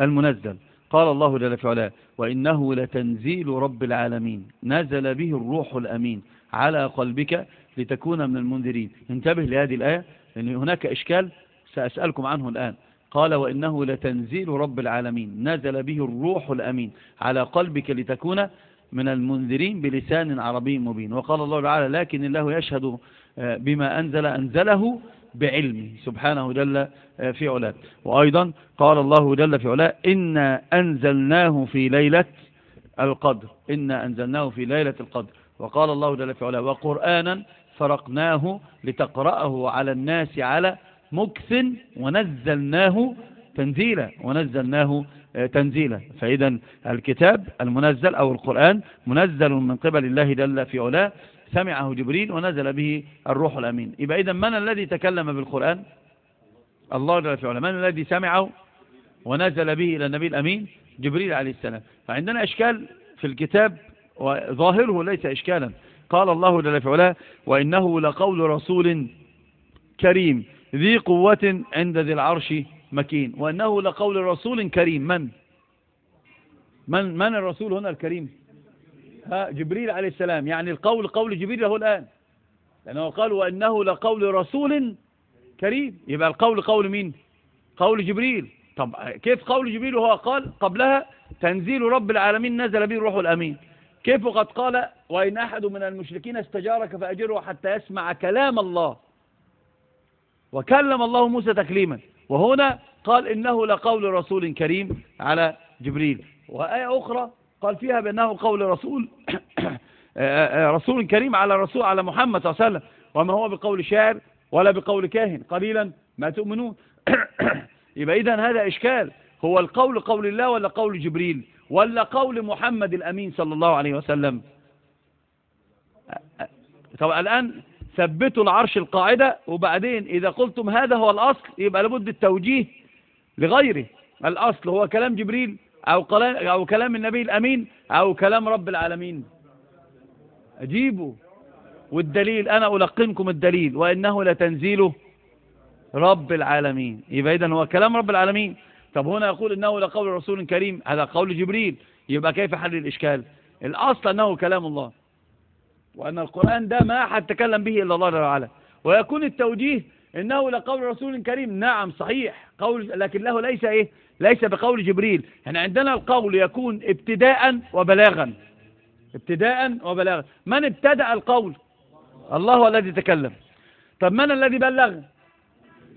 المنزل. قال الله جل في علاه وإنه لتنزيل رب العالمين. نزل به الروح الأمين على قلبك لتكون من المنذرين. انتبه لهذه الآية لأن هناك إشكال سأسألكم عنه الآن. قال وإنه لتنزيل رب العالمين. نزل به الروح الأمين على قلبك لتكون من المنذرين بلسان عربي مبين. وقال الله تعالى لكن الله يشهد آه، بما أنزل أنزله بعلمه. سبحانه جل آه، في علاه. وأيضا قال الله جل في علاه إنا أنزلناه في ليلة القدر. إنا أنزلناه في ليلة القدر. وقال الله جل في علاه وقرآنا فرقناه لتقرأه على الناس على مكث ونزلناه تنزيلا. ونزلناه تنزيلا. فإذا الكتاب المنزل أو القرآن منزل من قبل الله جل في علاه. سمعه جبريل ونزل به الروح الأمين. يبقى إذا من الذي تكلم بالقرآن؟ الله جل في علاه. من الذي سمعه ونزل به إلى النبي الأمين؟ جبريل عليه السلام. فعندنا إشكال في الكتاب وظاهره ليس إشكالا. قال الله جل في علاه وإنه لقول رسول كريم ذي قوة عند ذي العرش مكين وأنه لقول رسول كريم. من؟ من من الرسول هنا الكريم؟ ها جبريل عليه السلام. يعني القول قول جبريل له الآن. لأنه قال وأنه لقول رسول كريم. يبقى القول قول مين؟ قول جبريل. طب كيف قول جبريل وهو قال قبلها؟ تنزيل رب العالمين نزل به الروح الأمين. كيف قد قال وإن أحد من المشركين استجارك فأجره حتى يسمع كلام الله. وكلم الله موسى تكليما. وهنا قال إنه لقول رسول كريم على جبريل. وآية أخرى قال فيها بأنه قول رسول رسول كريم على رسول على محمد صلى الله عليه وسلم. وما هو بقول شاعر ولا بقول كاهن. قليلا ما تؤمنون. يبقى إذن هذا إشكال. هو القول قول الله ولا قول جبريل؟ ولا قول محمد الأمين صلى الله عليه وسلم؟ طب الآن ثبتوا العرش القاعدة وبعدين إذا قلتم هذا هو الأصل يبقى لابد التوجيه لغيره. الأصل هو كلام جبريل أو, أو كلام النبي الأمين أو كلام رب العالمين. أجيبوا. والدليل أنا ألقنكم الدليل وإنه لتنزيله رب العالمين. يبقى إذن هو كلام رب العالمين. طب هنا يقول إنه لقول رسول كريم هذا قول جبريل. يبقى كيف حل الإشكال؟ الأصل أنه كلام الله. وأن القرآن ده ما أحد تكلم به إلا الله وعلا. ويكون التوجيه إنه لقول رسول كريم. نعم صحيح. قول لكن له ليس إيه؟ ليس بقول جبريل. يعني عندنا القول يكون ابتداء وبلاغا. ابتداء وبلاغا. من ابتدأ القول؟ الله الذي تكلم طب من الذي بلغ؟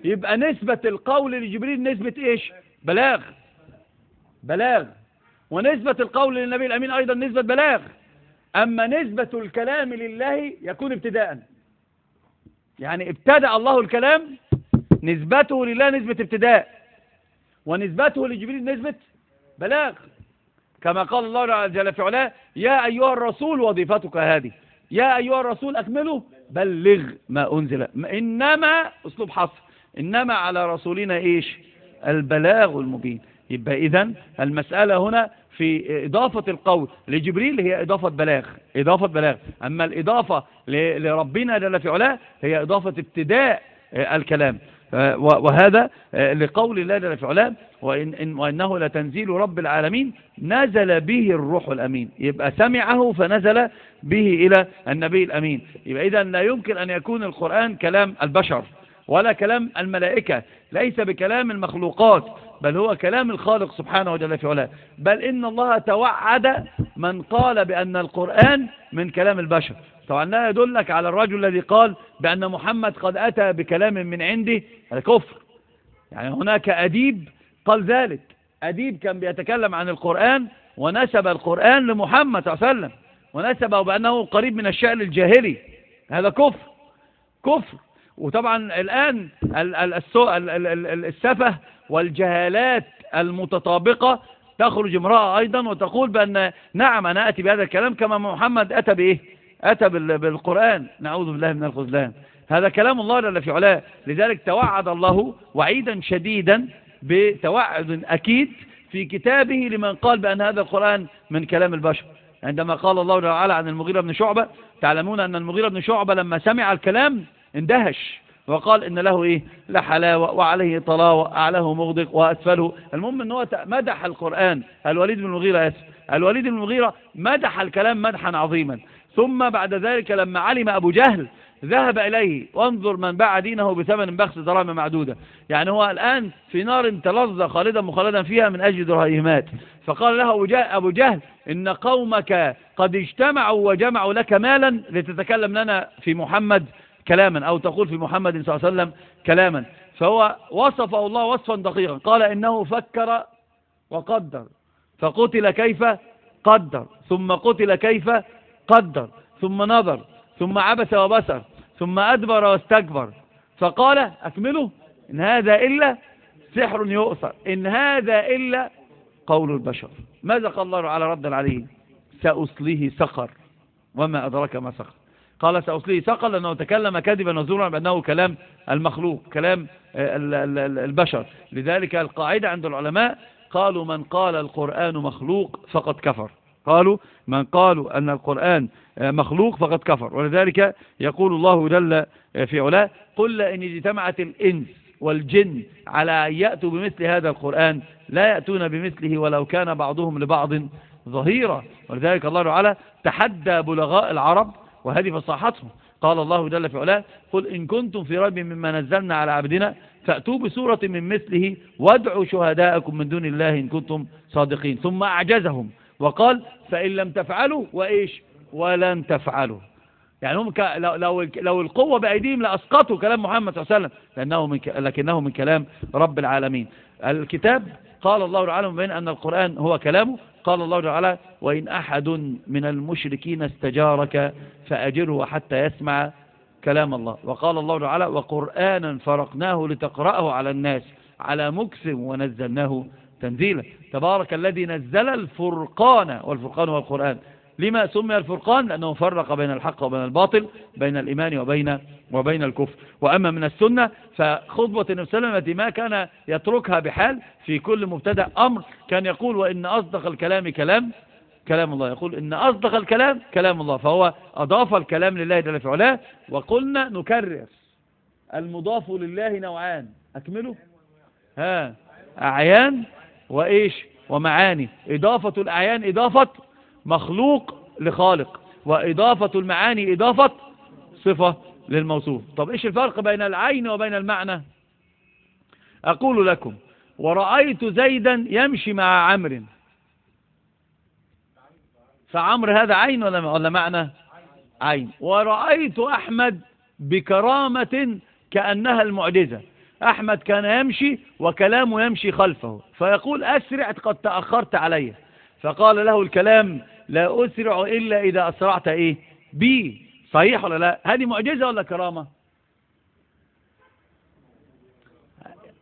يبقى نسبة القول لجبريل نسبة إيش؟ بلاغ. بلاغ. ونسبة القول للنبي الأمين أيضا نسبة بلاغ. أما نسبة الكلام لله يكون ابتداء. يعني ابتدأ الله الكلام نسبته لله نسبة ابتداء. ونسبته لجبريل نسبة بلاغ. كما قال الله جل في علاه يا أيها الرسول وظيفتك هذه. يا أيها الرسول أكمله بلغ ما أنزل. إنما أسلوب حصر. إنما على رسولنا إيش؟ البلاغ المبين. يبقى إذن المسألة هنا في إضافة القول لجبريل هي إضافة بلاغ إضافة بلاغ. أما الإضافة لربنا جل في علاه هي إضافة ابتداء الكلام. وهذا لقول الله جل في علاه وإن وإنه لتنزيل رب العالمين نزل به الروح الأمين. يبقى سمعه فنزل به إلى النبي الأمين. يبقى إذا لا يمكن أن يكون القرآن كلام البشر ولا كلام الملائكة. ليس بكلام المخلوقات. بل هو كلام الخالق سبحانه وجل في علاه. بل إن الله توعد من قال بأن القرآن من كلام البشر. طبعا لا يدلك على الرجل الذي قال بأن محمد قد أتى بكلام من عنده. هذا كفر. يعني هناك أديب قال ذلك. أديب كان بيتكلم عن القرآن ونسب القرآن لمحمد صلى الله عليه وسلم. ونسبه بأنه قريب من الشعر الجاهلي. هذا كفر. كفر. وطبعا الآن السفه والجهالات المتطابقة تخرج امرأة أيضا وتقول بأن نعم أنا أتي بهذا الكلام كما محمد أتى بإيه؟ أتى بالقرآن. نعوذ بالله من الخذلان. هذا كلام الله جل في علاه. لذلك توعد الله وعيدا شديدا بتوعد أكيد في كتابه لمن قال بأن هذا القرآن من كلام البشر. عندما قال الله تعالى عن المغيرة بن شعبة تعلمون أن المغيرة بن شعبة لما سمع الكلام اندهش. وقال إن له إيه؟ لحلاوة وعليه طلاوة أعلاه مغدق وأسفله. المهم أنه مدح القرآن. الوليد بن المغيرة أسف. الوليد بن المغيرة مدح الكلام مدحا عظيما. ثم بعد ذلك لما علم أبو جهل ذهب إليه. وانظر من باع دينه بثمن بخس دراهم معدودة. يعني هو الآن في نار تلظى خالدا مخلدا فيها من أجل دراهمات. فقال له أبو جهل إن قومك قد اجتمعوا وجمعوا لك مالا لتتكلم لنا في محمد كلاما أو تقول في محمد صلى الله عليه وسلم كلاما. فهو وصفه الله وصفا دقيقا. قال إنه فكر وقدر. فقتل كيف قدر. ثم قتل كيف قدر. ثم نظر. ثم عبس وبسر ثم أدبر واستكبر. فقال أكمله. إن هذا إلا سحر يؤثر. إن هذا إلا قول البشر. ماذا قال الله على رد عليه سأصليه سقر. وما أدرك ما سقر. قال سأصليه سقر لأنه تكلم كذبا وزورا بأنه كلام المخلوق كلام البشر. لذلك القاعدة عند العلماء قالوا من قال القرآن مخلوق فقد كفر. قالوا من قالوا أن القرآن مخلوق فقد كفر. ولذلك يقول الله جل في علاه قل إن اجتمعت الإنس والجن على أن يأتوا بمثل هذا القرآن لا يأتون بمثله ولو كان بعضهم لبعض ظهيرا. ولذلك الله تعالى تحدى بلغاء العرب وهذه فصاحتهم قال الله جل في علاه قل إن كنتم في ريب مما نزلنا على عبدنا فأتوا بسورة من مثله وادعوا شهداءكم من دون الله إن كنتم صادقين ثم أعجزهم وقال فإن لم تفعلوا وإيش ولن تفعلوا يعني هم. لو, لو, القوة بأيديهم لأسقطوا كلام محمد صلى الله عليه وسلم لأنه من. لكنه من كلام رب العالمين الكتاب قال الله تعالى بين أن القرآن هو كلامه قال الله تعالى وإن أحد من المشركين استجارك فأجره حتى يسمع كلام الله. وقال الله تعالى وقرآنا فرقناه لتقرأه على الناس على مكسم ونزلناه تنزيلا. تبارك الذي نزل الفرقان والفرقان هو القرآن. لما سمي الفرقان؟ لأنه فرق بين الحق وبين الباطل بين الإيمان وبين وبين الكفر. وأما من السنة فخطبة النبي صلى الله عليه وسلم ما كان يتركها بحال في كل مبتدأ أمر كان يقول وإن أصدق الكلام كلام كلام الله. يقول إن أصدق الكلام كلام الله. فهو أضاف الكلام لله جل في علاه وقلنا نكرر. المضاف لله نوعان. أكمله؟ ها. أعيان وإيش؟ ومعاني. إضافة الأعيان إضافة مخلوق لخالق وإضافة المعاني إضافة صفة للموصوف. طب إيش الفرق بين العين وبين المعنى؟ أقول لكم ورأيت زيدا يمشي مع عمر فعمر هذا عين ولا معنى؟ عين. ورأيت أحمد بكرامة كأنها المعجزة. أحمد كان يمشي وكلامه يمشي خلفه. فيقول أسرع قد تأخرت عليه فقال له الكلام لا أسرع إلا إذا أسرعت إيه؟ بي صحيح ولا لا؟ هذه معجزة ولا كرامة؟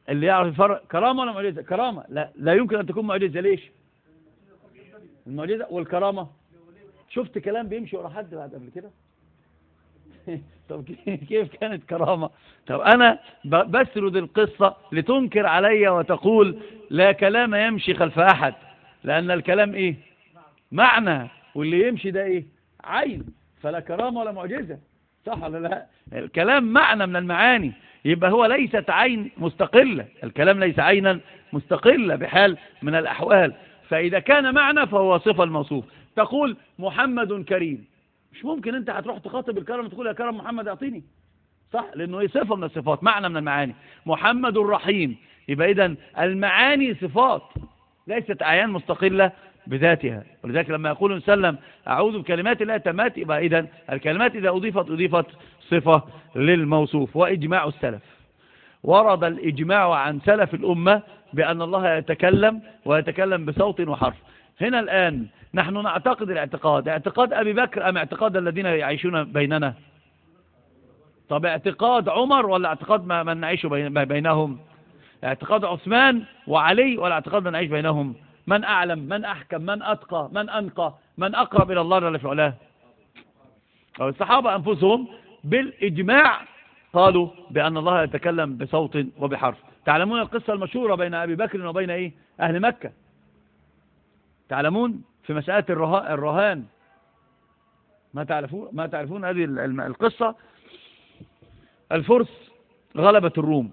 اللي يعرف الفرق كرامة ولا معجزة؟ كرامة. لا لا يمكن أن تكون معجزة. ليش؟ المعجزة والكرامة. شفت كلام بيمشي ورا حد بعد قبل كده؟ طب كيف كانت كرامة؟ طب أنا بسرد القصة لتنكر علي وتقول لا كلام يمشي خلف أحد لأن الكلام إيه؟ معنى واللي يمشي ده إيه؟ عين فلا كرامة ولا معجزة. صح ولا لا؟ الكلام معنى من المعاني. يبقى هو ليست عين مستقلة. الكلام ليس عينا مستقلة بحال من الأحوال. فإذا كان معنى فهو صفة الموصوف. تقول محمد كريم. مش ممكن أنت هتروح تخاطب الكرم تقول يا كرم محمد أعطيني. صح لأنه هي صفة من الصفات. معنى من المعاني. محمد الرحيم. يبقى اذا المعاني صفات. ليست اعيان مستقلة بذاتها. ولذلك لما يقول سلم أعوذ بكلمات الله تمات يبقى إذا الكلمات إذا أضيفت أضيفت صفة للموصوف وإجماع السلف. ورد الإجماع عن سلف الأمة بأن الله يتكلم ويتكلم بصوت وحرف. هنا الآن نحن نعتقد الاعتقاد. اعتقاد أبي بكر أم اعتقاد الذين يعيشون بيننا؟ طب اعتقاد عمر ولا اعتقاد من نعيش بينهم؟ اعتقاد عثمان وعلي ولا اعتقاد من نعيش بينهم؟ من أعلم من أحكم من أتقى من أنقى من أقرب إلى الله جل في علاه الصحابة أنفسهم بالإجماع قالوا بأن الله يتكلم بصوت وبحرف. تعلمون القصة المشهورة بين أبي بكر وبين إيه؟ أهل مكة. تعلمون في مسألة الرهان. ما تعرفون ما تعرفون هذه القصة؟ الفرس غلبت الروم.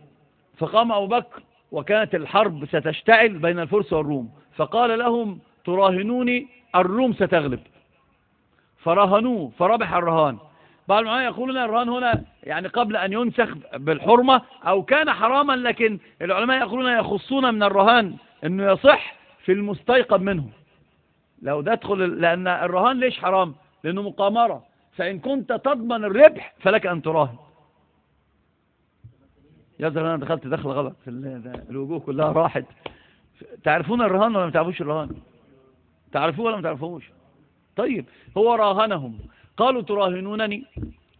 فقام أبو بكر وكانت الحرب ستشتعل بين الفرس والروم. فقال لهم تراهنوني الروم ستغلب. فراهنوه فربح الرهان. بعض العلماء يقولون الرهان هنا يعني قبل أن ينسخ بالحرمة أو كان حراما لكن العلماء يقولون يخصون من الرهان أنه يصح في المستيقظ منه. لو تدخل لأن الرهان ليش حرام؟ لأنه مقامرة. فإن كنت تضمن الربح فلك أن تراهن. يظهر أنا دخلت دخل غلط الوجوه كلها راحت. تعرفون الرهان ولا ما تعرفوش الرهان؟ تعرفوه ولا ما تعرفوش؟ طيب هو راهنهم. قالوا تراهنونني؟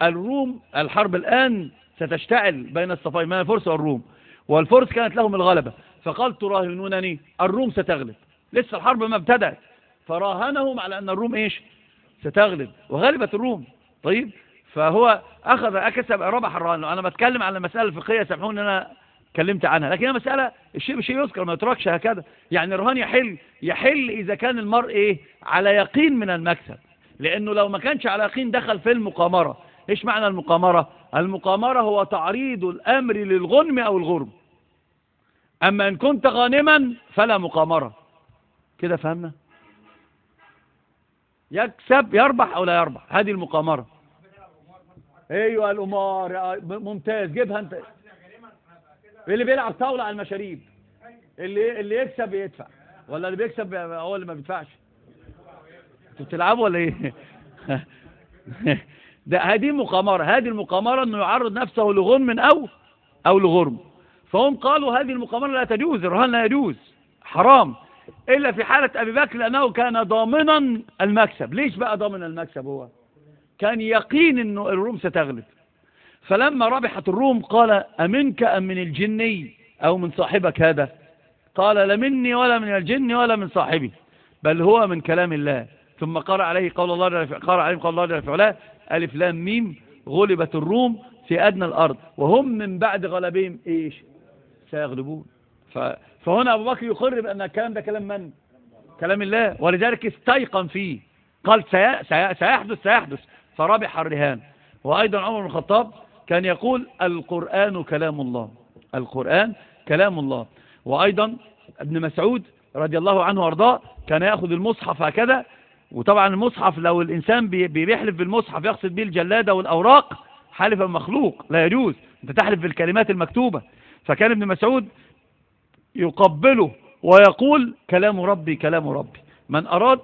الروم الحرب الآن ستشتعل بين الصفين بين الفرس والروم. والفرس كانت لهم الغلبة. فقال تراهنونني؟ الروم ستغلب. لسه الحرب ما ابتدأت. فراهنهم على أن الروم إيش؟ ستغلب. وغلبت الروم. طيب فهو أخذ أكسب ربح الرهان. أنا بتكلم على المسألة الفقهية سامحوني أنا اتكلمت عنها. لكن هي مسألة الشيء بشيء يذكر ما يتركش هكذا. يعني الرهان يحل يحل إذا كان المرء إيه؟ على يقين من المكسب. لأنه لو ما كانش على يقين دخل في المقامرة. إيش معنى المقامرة؟ المقامرة هو تعريض الأمر للغنم أو الغرم أما إن كنت غانما فلا مقامرة. كده فهمنا؟ يكسب يربح أو لا يربح. هذه المقامرة. أيوه القمار ممتاز. جيبها أنت. اللي بيلعب طاولة على المشاريب. اللي اللي يكسب يدفع ولا اللي بيكسب هو اللي ما بيدفعش. أنتوا بتلعبوا ولا إيه؟ ده هذه مقامرة. هذه المقامرة إنه يعرض نفسه لغنم أو أو لغرم. فهم قالوا هذه المقامرة لا تجوز الرهان لا يجوز. حرام. إلا في حالة أبي بكر لأنه كان ضامنا المكسب. ليش بقى ضامن المكسب هو؟ كان يقين أنه الروم ستغلب. فلما ربحت الروم قال أمنك أم من الجني أو من صاحبك هذا؟ قال لا مني ولا من الجن ولا من صاحبي بل هو من كلام الله. ثم قرأ عليه قول الله قرأ عليه قول الله جل وعلا ألف لام ميم غلبت الروم في أدنى الأرض وهم من بعد غلبهم إيش؟ سيغلبون. فهنا أبو بكر يقر بأن الكلام ده كلام من؟ كلام الله. ولذلك استيقن فيه. قال سيحدث سيحدث. فربح الرهان. وأيضا عمر بن الخطاب كان يقول القرآن كلام الله. القرآن كلام الله. وأيضا ابن مسعود رضي الله عنه وأرضاه كان يأخذ المصحف هكذا. وطبعا المصحف لو الإنسان بيحلف بالمصحف يقصد به الجلادة والأوراق حلف المخلوق لا يجوز. أنت تحلف بالكلمات المكتوبة. فكان ابن مسعود يقبله ويقول كلام ربي كلام ربي. من أراد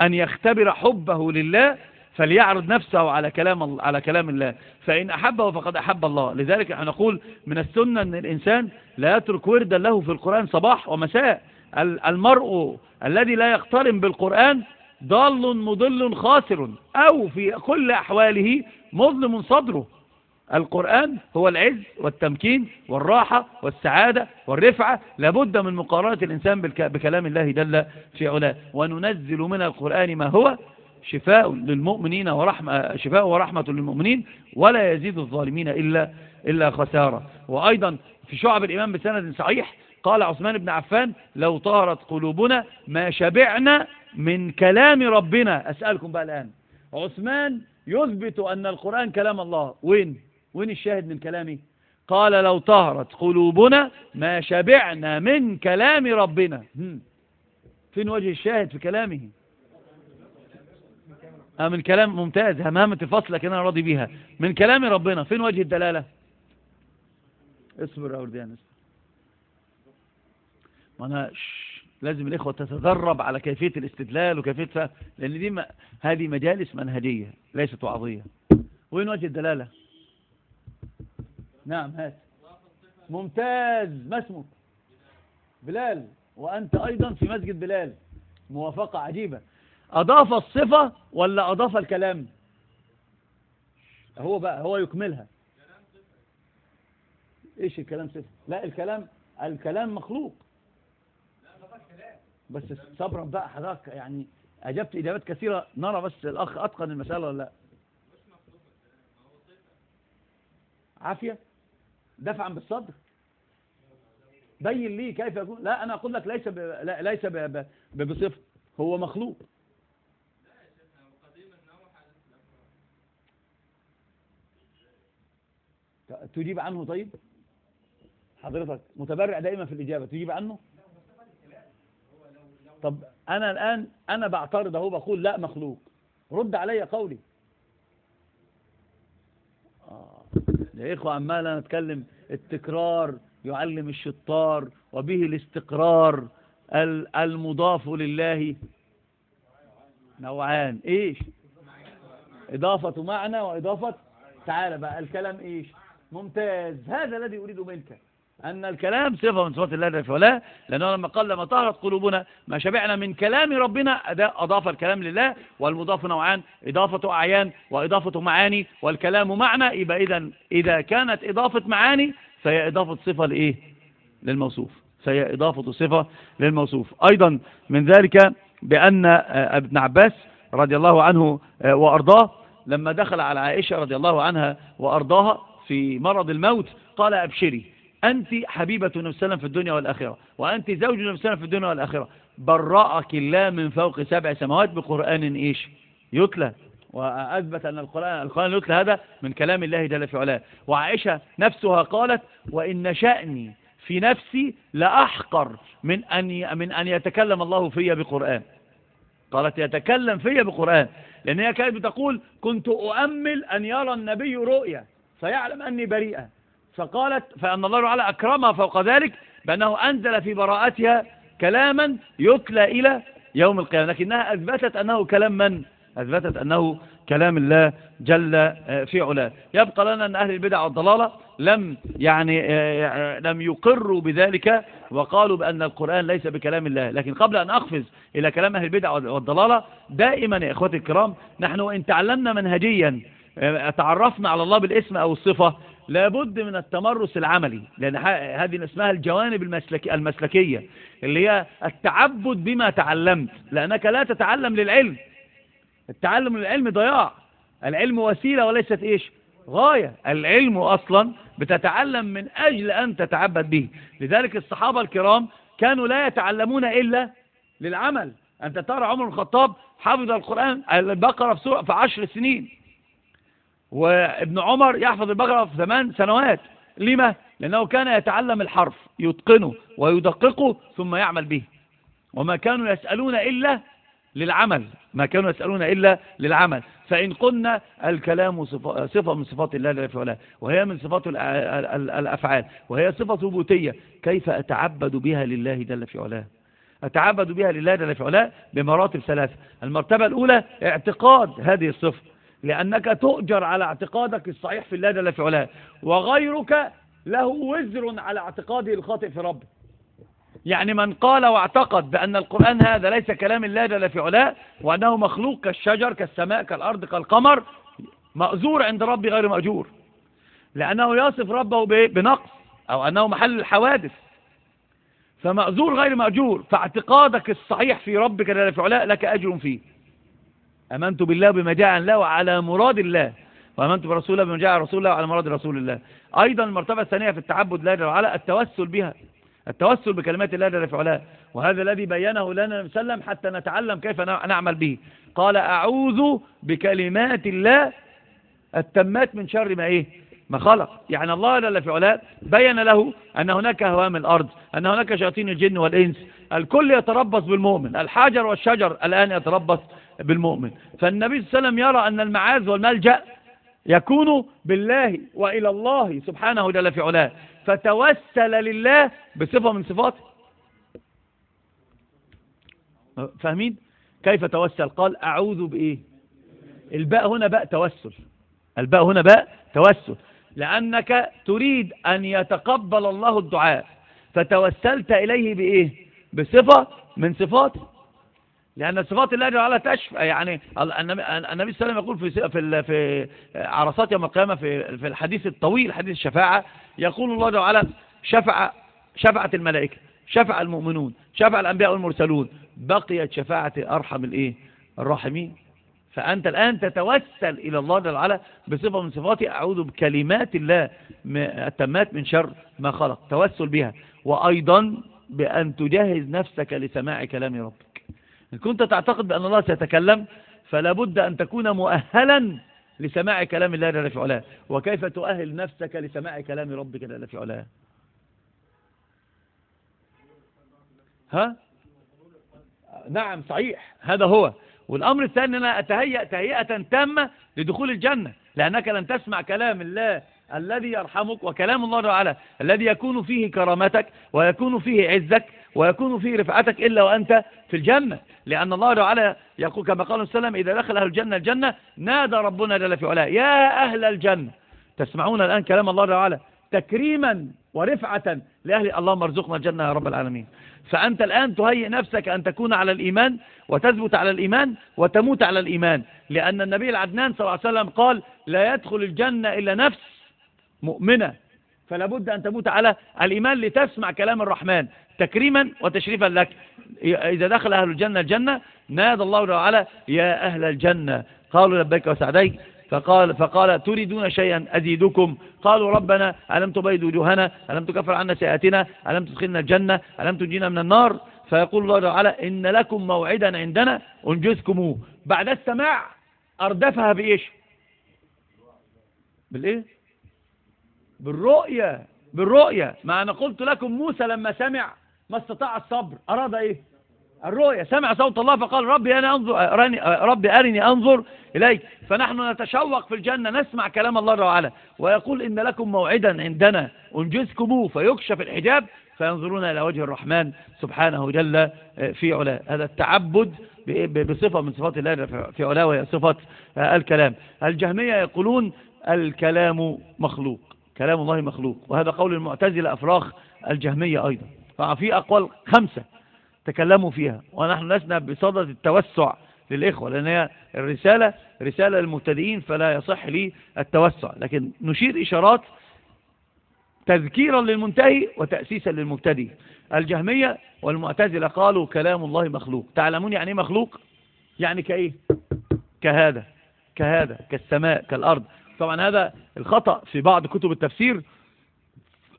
أن يختبر حبه لله فليعرض نفسه على كلام على كلام الله. فإن أحبه فقد أحب الله. لذلك نحن نقول من السنة أن الإنسان لا يترك وردا له في القرآن صباح ومساء. ال- المرء الذي لا يقترن بالقرآن ضال مضل خاسر أو في كل أحواله مظلم صدره. القرآن هو العز والتمكين والراحة والسعادة والرفعة. لابد من مقارنة الإنسان بكلام الله جل في علاه. وننزل من القرآن ما هو؟ شفاء للمؤمنين ورحمة شفاء ورحمة للمؤمنين ولا يزيد الظالمين إلا إلا خسارة. وأيضا في شعب الإمام بسند صحيح قال عثمان بن عفان لو طهرت قلوبنا ما شبعنا من كلام ربنا. أسألكم بقى الآن. عثمان يثبت أن القرآن كلام الله. وين؟ وين الشاهد من كلامه قال لو طهرت قلوبنا ما شبعنا من كلام ربنا. فين وجه الشاهد في كلامه؟ من كلام ممتاز همامة الفصل لكن أنا راضي بيها من كلام ربنا فين وجه الدلالة؟ اصبر يا أرديان اصبر ما أنا لازم الإخوة تتدرب على كيفية الاستدلال وكيفية فهم لأن دي م... هذه مجالس منهجية ليست وعظية. وين وجه الدلالة؟ نعم هات. ممتاز. ما اسمك بلال. وأنت أيضا في مسجد بلال. موافقة عجيبة. أضاف الصفة ولا أضاف الكلام؟ هو بقى هو يكملها. إيش الكلام صفة؟ لا الكلام الكلام مخلوق. بس صبرا بقى حضرتك يعني أجبت إجابات كثيرة. نرى بس الأخ أتقن المسألة ولا لا؟ عافية. دفعا بالصدر. بين لي كيف يكون. لا أنا أقول لك ليس ب... ليس. ب... ب- بصفة. هو مخلوق. تجيب عنه طيب؟ حضرتك متبرع دائما في الإجابة تجيب عنه؟ طب أنا الآن أنا بعترض أهو بقول لا مخلوق. رد علي قولي. آه. يا إخوة عمال نتكلم التكرار يعلم الشطار وبه الاستقرار ال- المضاف لله نوعان. إيش؟ إضافة معنى وإضافة تعالى بقى الكلام إيش؟ ممتاز. هذا الذي أريد منك أن الكلام صفة من صفات الله جل في علاه لأنه لما قال لما طهرت قلوبنا ما شبعنا من كلام ربنا أضاف الكلام لله والمضاف نوعان إضافة أعيان وإضافة معاني والكلام معنى يبقى إذا إذا كانت إضافة معاني فهي إضافة صفة لإيه؟ للموصوف. فهي إضافة صفة للموصوف. أيضا من ذلك بأن آه، ابن عباس رضي الله عنه آه، وأرضاه لما دخل على عائشة رضي الله عنها وأرضاها في مرض الموت قال أبشري. أنت حبيبة النبي صلى في الدنيا والآخرة وأنت زوج النبي صلى في الدنيا والآخرة. برأك الله من فوق سبع سماوات بقرآن إيش؟ يتلى. وأثبت أن القرآن القرآن يتلى هذا من كلام الله جل في علاه. وعائشة نفسها قالت وإن شأني في نفسي لأحقر من أن من أن يتكلم الله في بقرآن. قالت يتكلم في بقرآن. لأن هي كانت بتقول كنت أؤمل أن يرى النبي رؤيا. فيعلم أني بريئة فقالت فأن الله تعالى أكرمها فوق ذلك بأنه أنزل في براءتها كلاما يتلى إلى يوم القيامة لكنها أثبتت أنه كلام من؟ أثبتت أنه كلام الله جل آه، في علاه يبقى لنا أن أهل البدع والضلالة لم يعني آه، آه، لم يقروا بذلك وقالوا بأن القرآن ليس بكلام الله. لكن قبل أن أقفز إلى كلام أهل البدع والضلالة دائما يا إخوتي الكرام نحن وإن تعلمنا منهجيا تعرفنا على الله بالاسم أو الصفة لابد من التمرس العملي لأن هذه اسمها الجوانب المسلك المسلكية اللي هي التعبد بما تعلمت لأنك لا تتعلم للعلم. التعلم للعلم ضياع. العلم وسيلة وليست إيش؟ غاية. العلم أصلا بتتعلم من أجل أن تتعبد به. لذلك الصحابة الكرام كانوا لا يتعلمون إلا للعمل. أنت ترى عمر الخطاب حفظ القرآن البقرة في, في عشر سنين. وابن عمر يحفظ البقرة في ثمان سنوات. لما؟ لأنه كان يتعلم الحرف يتقنه ويدققه ثم يعمل به. وما كانوا يسألون إلا للعمل. ما كانوا يسألون إلا للعمل. فإن قلنا الكلام صفة, من صفات الله علاه وهي من صفات الأ- ال- ال- الأفعال. وهي صفة ثبوتية. كيف أتعبد بها لله جل في علاه أتعبد بها لله جل في علاه بمراتب ثلاثة. المرتبة الأولى اعتقاد هذه الصفة. لأنك تؤجر على اعتقادك الصحيح في الله جل في علاه وغيرك له وزر على اعتقاده الخاطئ في ربه. يعني من قال واعتقد بأن القرآن هذا ليس كلام الله جل في علاه وأنه مخلوق كالشجر كالسماء كالأرض كالقمر مأزور عند ربي غير مأجور. لأنه يصف ربه بنقص أو أنه محل الحوادث. فمأزور غير مأجور فاعتقادك الصحيح في ربك جل في علاه لك أجر فيه. أمنت بالله بما جاء عن الله وعلى مراد الله. وأمنت برسول الله بما جاء عن رسول الله وعلى مراد رسول الله. أيضا المرتبة الثانية في التعبد لا جل وعلا التوسل بها. التوسل بكلمات الله جل وعلا وهذا الذي بينه لنا وسلم حتى نتعلم كيف نعمل به. قال أعوذ بكلمات الله التمات من شر ما إيه؟ ما خلق. يعني الله جل في علاه بين له أن هناك هوام الأرض أن هناك شياطين الجن والإنس. الكل يتربص بالمؤمن. الحجر والشجر الآن يتربص بالمؤمن. فالنبي صلى الله عليه وسلم يرى أن المعاذ والملجأ يكون بالله وإلى الله سبحانه جل في علاه. فتوسل لله بصفة من صفاته فاهمين؟ كيف توسل؟ قال أعوذ بإيه؟ الباء هنا باء توسل. الباء هنا باء توسل. لأنك تريد أن يتقبل الله الدعاء. فتوسلت إليه بإيه؟ بصفة من صفاته لأن صفات الله جل وعلا تشفى. يعني النبي صلى الله عليه وسلم يقول في في في عرصات يوم القيامة في في الحديث الطويل حديث الشفاعة يقول الله جل وعلا شفع شفعت الملائكة شفع المؤمنون شفع الأنبياء والمرسلون. بقيت شفاعة أرحم الإيه؟ الراحمين. فأنت الآن تتوسل إلى الله جل وعلا بصفة من صفاته. أعوذ بكلمات الله التمات من شر ما خلق. توسل بها. وأيضا بأن تجهز نفسك لسماع كلام ربك. إن كنت تعتقد بأن الله سيتكلم فلا بد أن تكون مؤهلا لسماع كلام الله جل في علاه. وكيف تؤهل نفسك لسماع كلام ربك جل في علاه؟ ها؟ نعم صحيح هذا هو. والأمر الثاني أنا أتهيأ تهيئة تامة لدخول الجنة لأنك لن تسمع كلام الله الذي يرحمك وكلام الله تعالى الذي يكون فيه كرامتك ويكون فيه عزك ويكون فيه رفعتك إلا وأنت في الجنة. لأن الله تعالى يقول كما قال وسلم إذا دخل أهل الجنة الجنة نادى ربنا جل في علاه. يا أهل الجنة. تسمعون الآن كلام الله تعالى تكريما ورفعة لأهل اللهم ارزقنا الجنة يا رب العالمين. فأنت الآن تهيئ نفسك أن تكون على الإيمان وتثبت على الإيمان وتموت على الإيمان. لأن النبي العدنان صلى الله عليه وسلم قال لا يدخل الجنة إلا نفس مؤمنة. فلا بد أن تموت على الإيمان لتسمع كلام الرحمن. تكريما وتشريفا لك. إذا دخل أهل الجنة الجنة نادى الله تعالى يا أهل الجنة قالوا لبيك وسعديك. فقال, فقال تريدون شيئا أزيدكم؟ قالوا ربنا ألم تبيد وجوهنا؟ ألم تكفر عنا سيئاتنا؟ ألم تدخلنا الجنة؟ ألم تنجينا من النار؟ فيقول الله تعالى إن لكم موعدا عندنا أنجزكموه بعد السماع أردفها بإيش؟ بالإيه؟ بالرؤية بالرؤية. ما أنا قلت لكم موسى لما سمع ما استطاع الصبر. أراد إيه؟ الرؤية. سمع صوت الله فقال ربي أنا أنظر أراني ربي أرني أنظر إليك. فنحن نتشوق في الجنة نسمع كلام الله تعالى ويقول إن لكم موعدا عندنا أنجزكموه فيكشف الحجاب فينظرون إلى وجه الرحمن سبحانه جل في علاه. هذا التعبد بصفة من صفات الله في علاه وهي صفة الكلام. الجهمية يقولون الكلام مخلوق كلام الله مخلوق. وهذا قول المعتزلة أفراخ الجهمية أيضا. ففي أقوال خمسة تكلموا فيها. ونحن لسنا بصدد التوسع للإخوة لأن هي الرسالة رسالة للمبتدئين فلا يصح لي التوسع. لكن نشير إشارات تذكيرا للمنتهي وتأسيسا للمبتدئ. الجهمية والمعتزلة قالوا كلام الله مخلوق. تعلمون يعني مخلوق؟ يعني كإيه؟ كهذا كهذا كالسماء كالأرض. طبعا هذا الخطأ في بعض كتب التفسير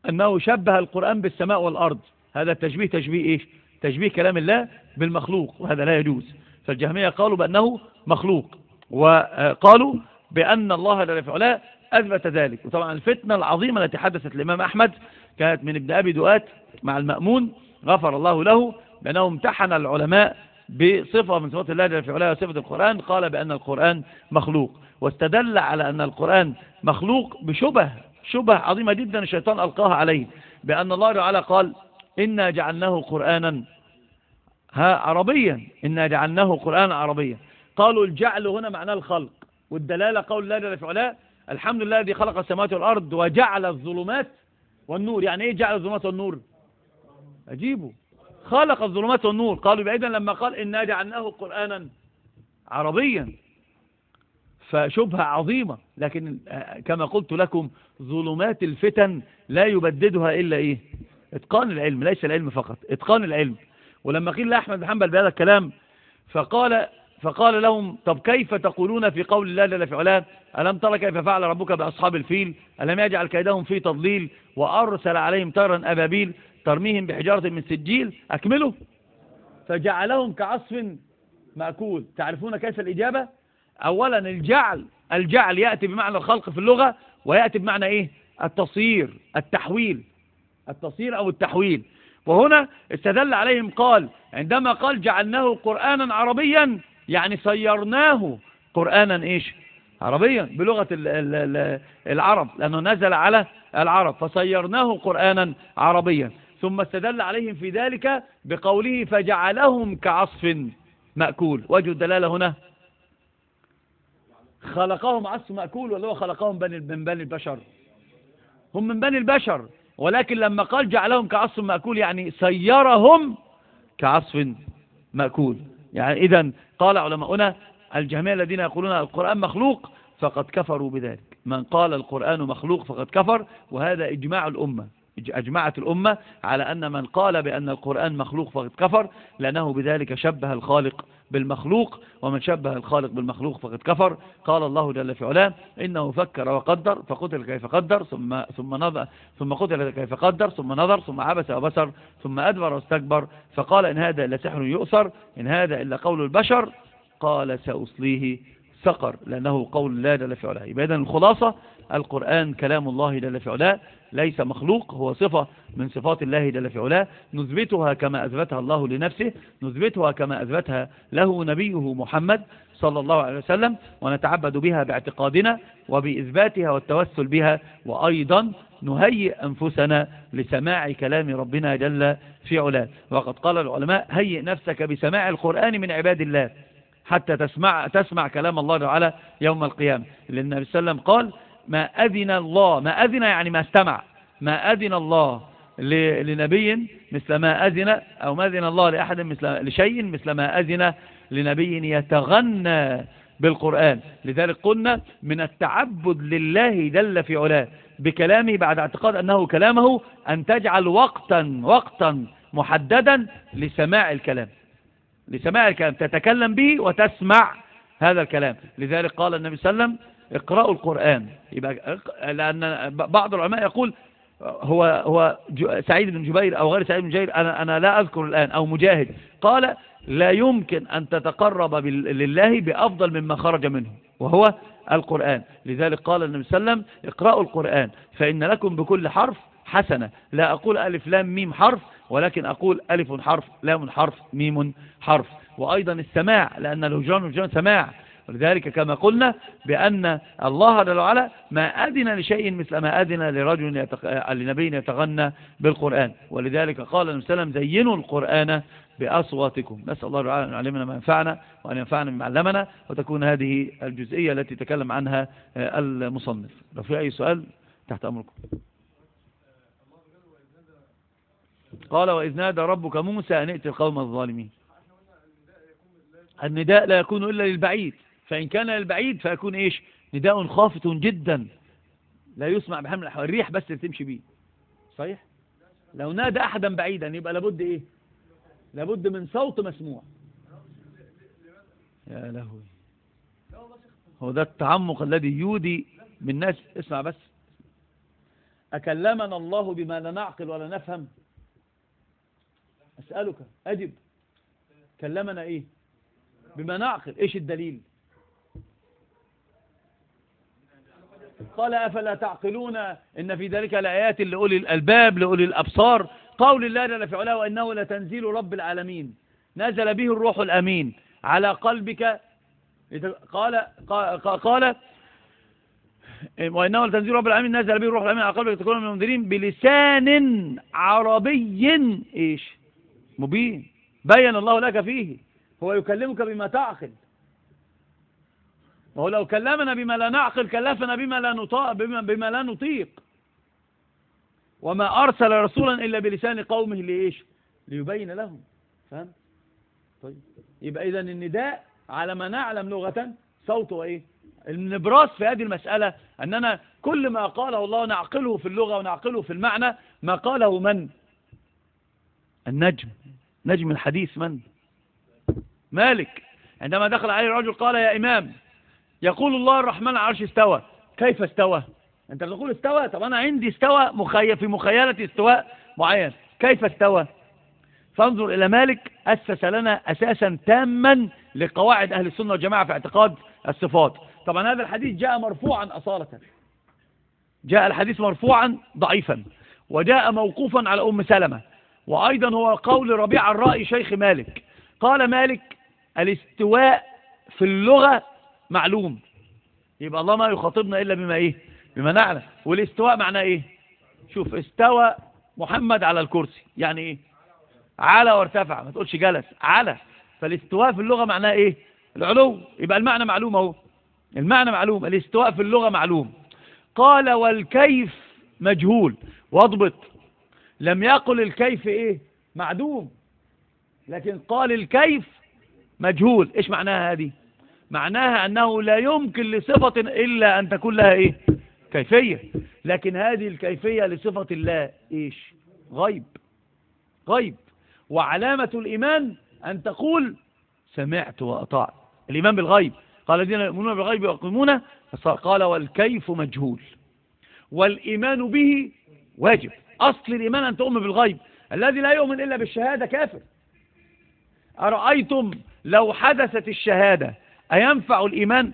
أنه شبه القرآن بالسماء والأرض. هذا التشبيه تشبيه إيش؟ تشبيه كلام الله بالمخلوق وهذا لا يجوز. فالجهمية قالوا بأنه مخلوق وقالوا بأن الله جل وعلا أثبت ذلك. وطبعا الفتنة العظيمة التي حدثت الإمام أحمد كانت من ابن أبي دؤات مع المأمون غفر الله له بأنه امتحن العلماء بصفة من صفات الله جل وعلا وصفة القرآن قال بأن القرآن مخلوق. واستدل على أن القرآن مخلوق بشبه شبه عظيمة جدا الشيطان ألقاها عليه. بأن الله تعالى قال إنا جعلناه قرآنا ها عربيا. إنا جعلناه قرآنا عربيا. قالوا الجعل هنا معناه الخلق. والدلالة قول الله جل وعلا الحمد لله الذي خلق السماوات والأرض وجعل الظلمات والنور. يعني إيه جعل الظلمات والنور؟ أجيبه خلق الظلمات والنور. قالوا بعيدا لما قال إنا جعلناه قرآنا عربيا. فشبهة عظيمة. لكن آه، كما قلت لكم ظلمات الفتن لا يبددها إلا إيه؟ إتقان العلم ليس العلم فقط إتقان العلم. ولما قيل لأحمد بن حنبل بهذا الكلام فقال فقال لهم طب كيف تقولون في قول الله جل في علاه ألم ترى كيف فعل ربك بأصحاب الفيل؟ ألم يجعل كيدهم في تضليل؟ وأرسل عليهم طيرا أبابيل ترميهم بحجارة من سجيل؟ أكملوا. فجعلهم كعصف مأكول. تعرفون كيف الإجابة؟ أولا الجعل الجعل يأتي بمعنى الخلق في اللغة ويأتي بمعنى إيه؟ التصير التحويل. التصير أو التحويل. وهنا استدل عليهم قال عندما قال جعلناه قرآنا عربيا يعني صيرناه قرآنا إيش؟ عربيا بلغة العرب لأنه نزل على العرب فصيرناه قرآنا عربيا. ثم استدل عليهم في ذلك بقوله فجعلهم كعصف مأكول. وجه الدلالة هنا؟ خلقهم عصف مأكول ولا هو خلقهم من بني البشر؟ هم من بني البشر. ولكن لما قال جعلهم كعصف مأكول يعني سيرهم كعصف مأكول. يعني إذا قال علماؤنا الجميع الذين يقولون القرآن مخلوق فقد كفروا بذلك. من قال القرآن مخلوق فقد كفر وهذا إجماع الأمة. أجمعت الأمة على أن من قال بأن القرآن مخلوق فقد كفر لأنه بذلك شبه الخالق بالمخلوق ومن شبه الخالق بالمخلوق فقد كفر. قال الله جل في علاه إنه فكر وقدر فقتل كيف قدر ثم ثم نظر ثم قتل كيف قدر ثم نظر ثم عبس وبصر ثم أدبر واستكبر. فقال إن هذا إلا سحر يؤثر إن هذا إلا قول البشر. قال سأصليه سقر لأنه قول الله جل في علاه. يبقى الخلاصة القرآن كلام الله جل في علاه. ليس مخلوق هو صفة من صفات الله جل في علاه. نثبتها كما أثبتها الله لنفسه نثبتها كما أثبتها له نبيه محمد صلى الله عليه وسلم ونتعبد بها باعتقادنا وبإثباتها والتوسل بها وأيضا نهيئ أنفسنا لسماع كلام ربنا جل في علاه. وقد قال العلماء هيئ نفسك بسماع القرآن من عباد الله حتى تسمع, تسمع كلام الله تعالى يوم القيامة. لأن النبي صلى الله عليه وسلم قال ما أذن الله ما أذن يعني ما استمع. ما أذن الله لنبي مثل ما أذن أو ما أذن الله لأحد مثل لشيء مثل ما أذن لنبي يتغنى بالقرآن. لذلك قلنا من التعبد لله جل في علاه بكلامه بعد اعتقاد أنه كلامه أن تجعل وقتا وقتا محددا لسماع الكلام. لسماع الكلام تتكلم به وتسمع هذا الكلام. لذلك قال النبي صلى الله عليه وسلم اقرأوا القرآن. يبقى لأن بعض العلماء يقول هو هو سعيد بن جبير أو غير سعيد بن جبير أنا, أنا لا أذكر الآن أو مجاهد. قال لا يمكن أن تتقرب لله بأفضل مما خرج منه وهو القرآن. لذلك قال النبي صلى الله عليه وسلم اقرأوا القرآن فإن لكم بكل حرف حسنة. لا أقول ألف لام ميم حرف ولكن أقول ألف حرف لام حرف ميم حرف. وأيضا السماع لأن الهجران والهجران سماع. ولذلك كما قلنا بأن الله جل وعلا ما أذن لشيء مثل ما أذن لرجل يتق... لنبي يتغنى بالقرآن. ولذلك قال النبي صلى الله عليه وسلم زينوا القرآن بأصواتكم. نسأل الله تعالى أن يعلمنا ما ينفعنا وأن ينفعنا بما علمنا وتكون هذه الجزئية التي تكلم عنها المصنف. لو في أي سؤال تحت أمركم. قال وإذ نادى ربك موسى أن ائت القوم الظالمين. النداء لا يكون إلا للبعيد. فإن كان للبعيد فيكون إيش؟ نداء خافت جدا. لا يسمع بحمل الأحوال الريح بس اللي تمشي بيه. صحيح؟ لو نادى أحدا بعيدا يبقى لابد إيه؟ لابد من صوت مسموع. يا لهوي. هو ده التعمق الذي يودي بالناس. اسمع بس. أكلمنا الله بما لا نعقل ولا نفهم؟ أسألك. أجب. كلمنا إيه؟ بما نعقل. إيش الدليل؟ قال أفلا تعقلون إن في ذلك الآيات لأولي الألباب لأولي الأبصار؟ قول الله جل في علاه وإنه لتنزيل رب العالمين. نزل به الروح الأمين على قلبك. قال قال, قال وإنه لتنزيل رب العالمين. نزل به الروح الأمين على قلبك تكون من المنذرين بلسان عربي. إيش؟ مبين. بين الله لك فيه. هو يكلمك بما تعقل. وهو لو كلمنا بما لا نعقل كلفنا بما لا نطاق بما, بما لا نطيق. وما أرسل رسولا إلا بلسان قومه لإيش؟ ليبين لهم. فهمت طيب. يبقى إذا النداء على ما نعلم لغة صوته إيه؟ النبراس في هذه المسألة أننا كل ما قاله الله نعقله في اللغة ونعقله في المعنى ما قاله من؟ النجم. نجم الحديث من؟ مالك. عندما دخل عليه الرجل قال يا إمام يقول الله الرحمن العرش استوى. كيف استوى؟ أنت تقول استوى؟ طب أنا عندي استوى مخي في مخيلة استواء معين. كيف استوى؟ فانظر إلى مالك أسس لنا أساسا تاما لقواعد أهل السنة والجماعة في اعتقاد الصفات. طبعا هذا الحديث جاء مرفوعا أصالة. جاء الحديث مرفوعا ضعيفا. وجاء موقوفا على أم سلمة. وأيضا هو قول ربيع الرأي شيخ مالك. قال مالك الاستواء في اللغة معلوم. يبقى الله ما يخاطبنا إلا بما إيه؟ بما نعلم. والاستواء معناه إيه؟ شوف استوى محمد على الكرسي. يعني إيه؟ على وارتفع ما تقولش جلس على فالاستواء في اللغة معناه إيه؟ العلو. يبقى المعنى معلوم أهو. المعنى معلوم. الاستواء في اللغة معلوم. قال والكيف مجهول. واضبط. لم يقل الكيف إيه؟ معدوم. لكن قال الكيف مجهول. إيش معناها هذه؟ معناها أنه لا يمكن لصفة إلا أن تكون لها إيه؟ كيفية. لكن هذه الكيفية لصفة الله إيش؟ غيب. غيب. وعلامة الإيمان أن تقول سمعت وأطعت. الإيمان بالغيب. قال الذين يؤمنون بالغيب ويقيمون قال والكيف مجهول. والإيمان به واجب. أصل الإيمان أن تؤمن بالغيب. الذي لا يؤمن إلا بالشهادة كافر. أرأيتم لو حدثت الشهادة أينفع الإيمان؟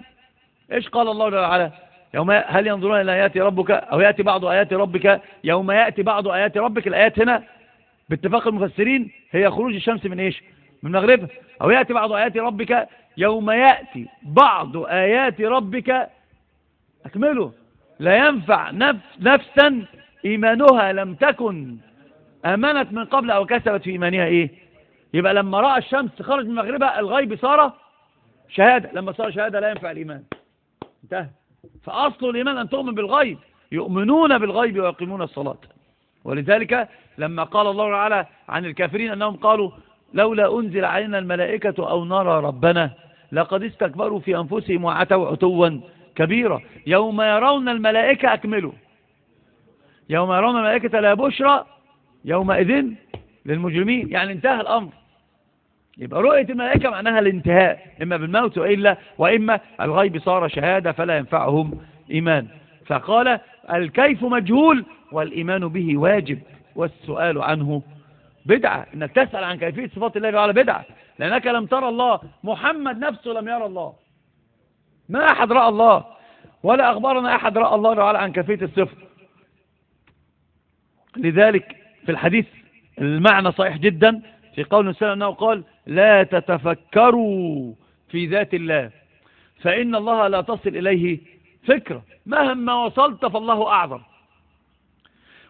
إيش قال الله تعالى يوم هل ينظرون إلى آيات ربك أو يأتي بعض آيات ربك؟ يوم يأتي بعض آيات ربك الآيات هنا باتفاق المفسرين هي خروج الشمس من إيش؟ من مغربها أو يأتي بعض آيات ربك يوم يأتي بعض آيات ربك. أكمله. لا ينفع نفس نفسا إيمانها لم تكن آمنت من قبل أو كسبت في إيمانها إيه؟ يبقى لما رأى الشمس خرج من مغربها الغيب صار شهادة لما صار شهادة لا ينفع الإيمان. انتهى. فأصل الإيمان أن تؤمن بالغيب يؤمنون بالغيب ويقيمون الصلاة. ولذلك لما قال الله تعالى عن الكافرين أنهم قالوا لولا أنزل علينا الملائكة أو نرى ربنا لقد استكبروا في أنفسهم وعتوا عتوا كبيرا. يوم يرون الملائكة أكملوا. يوم يرون الملائكة لا بشرى يومئذ للمجرمين. يعني انتهى الأمر. يبقى رؤية الملائكة معناها الانتهاء إما بالموت وإلا وإما الغيب صار شهادة فلا ينفعهم إيمان. فقال الكيف مجهول والإيمان به واجب والسؤال عنه بدعة. إنك تسأل عن كيفية صفات الله تعالى بدعة لأنك لم ترى الله محمد نفسه لم يرى الله. ما أحد رأى الله ولا أخبرنا أحد رأى الله تعالى عن كيفية الصفر لذلك في الحديث المعنى صحيح جدا في قول السلام أنه قال لا تتفكروا في ذات الله فإن الله لا تصل إليه فكرة. مهما وصلت فالله أعظم.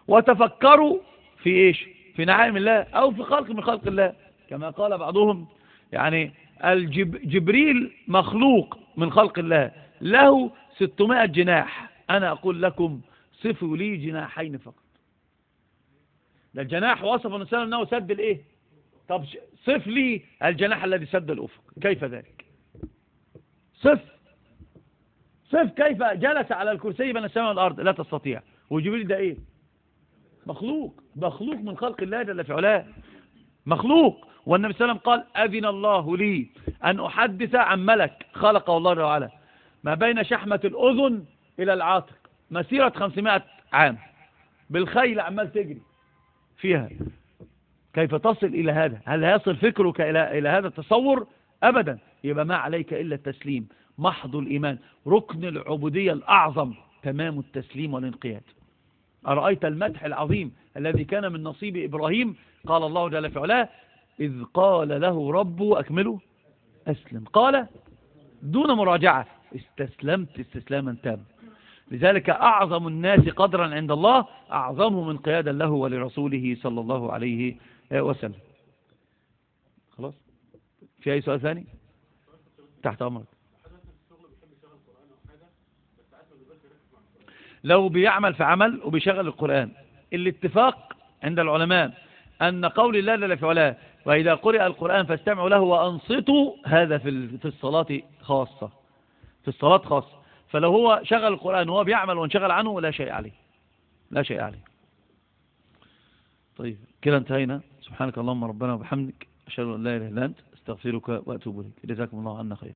وتفكروا في إيش؟ في نعائم الله أو في خلق من خلق الله. كما قال بعضهم يعني الجبريل مخلوق من خلق الله له 600 جناح. أنا أقول لكم صفوا لي جناحين فقط. ده الجناح وصف الإنسان أنه سد الإيه؟ طب صف لي الجناح الذي سد الأفق. كيف ذلك؟ صف. صف كيف جلس على الكرسي بين السماء والأرض. لا تستطيع. وجبريل ده إيه؟ مخلوق. مخلوق من خلق الله جل في علاه. مخلوق. والنبي صلى الله عليه وسلم قال أذن الله لي أن أحدث عن ملك خلقه الله تعالى ما بين شحمة الأذن إلى العاتق. مسيرة 500 عام. بالخيل عمال تجري فيها. كيف تصل إلى هذا؟ هل يصل فكرك إلى, إلى هذا التصور؟ أبدا. يبقى ما عليك إلا التسليم محض الإيمان. ركن العبودية الأعظم تمام التسليم والانقياد. أرأيت المدح العظيم الذي كان من نصيب إبراهيم؟ قال الله جل في علاه إذ قال له ربه أكمله أسلم. قال دون مراجعة. استسلمت استسلاما تاما. لذلك أعظم الناس قدرا عند الله أعظمهم انقيادا له ولرسوله صلى الله عليه وسلم خلاص. في أي سؤال ثاني؟ تحت أمرك. لو بيعمل في عمل وبيشغل القرآن الاتفاق عند العلماء أن قول الله جل في علاه وإذا قرئ القرآن فاستمعوا له وأنصتوا هذا في الصلاة خاصة. في الصلاة خاصة. فلو هو شغل القرآن وهو بيعمل وانشغل عنه لا شيء عليه. لا شيء عليه. طيب كده انتهينا. سبحانك اللهم ربنا وبحمدك أشهد أن لا إله إلا أنت أستغفرك وأتوب إليك. جزاكم الله عنا خير.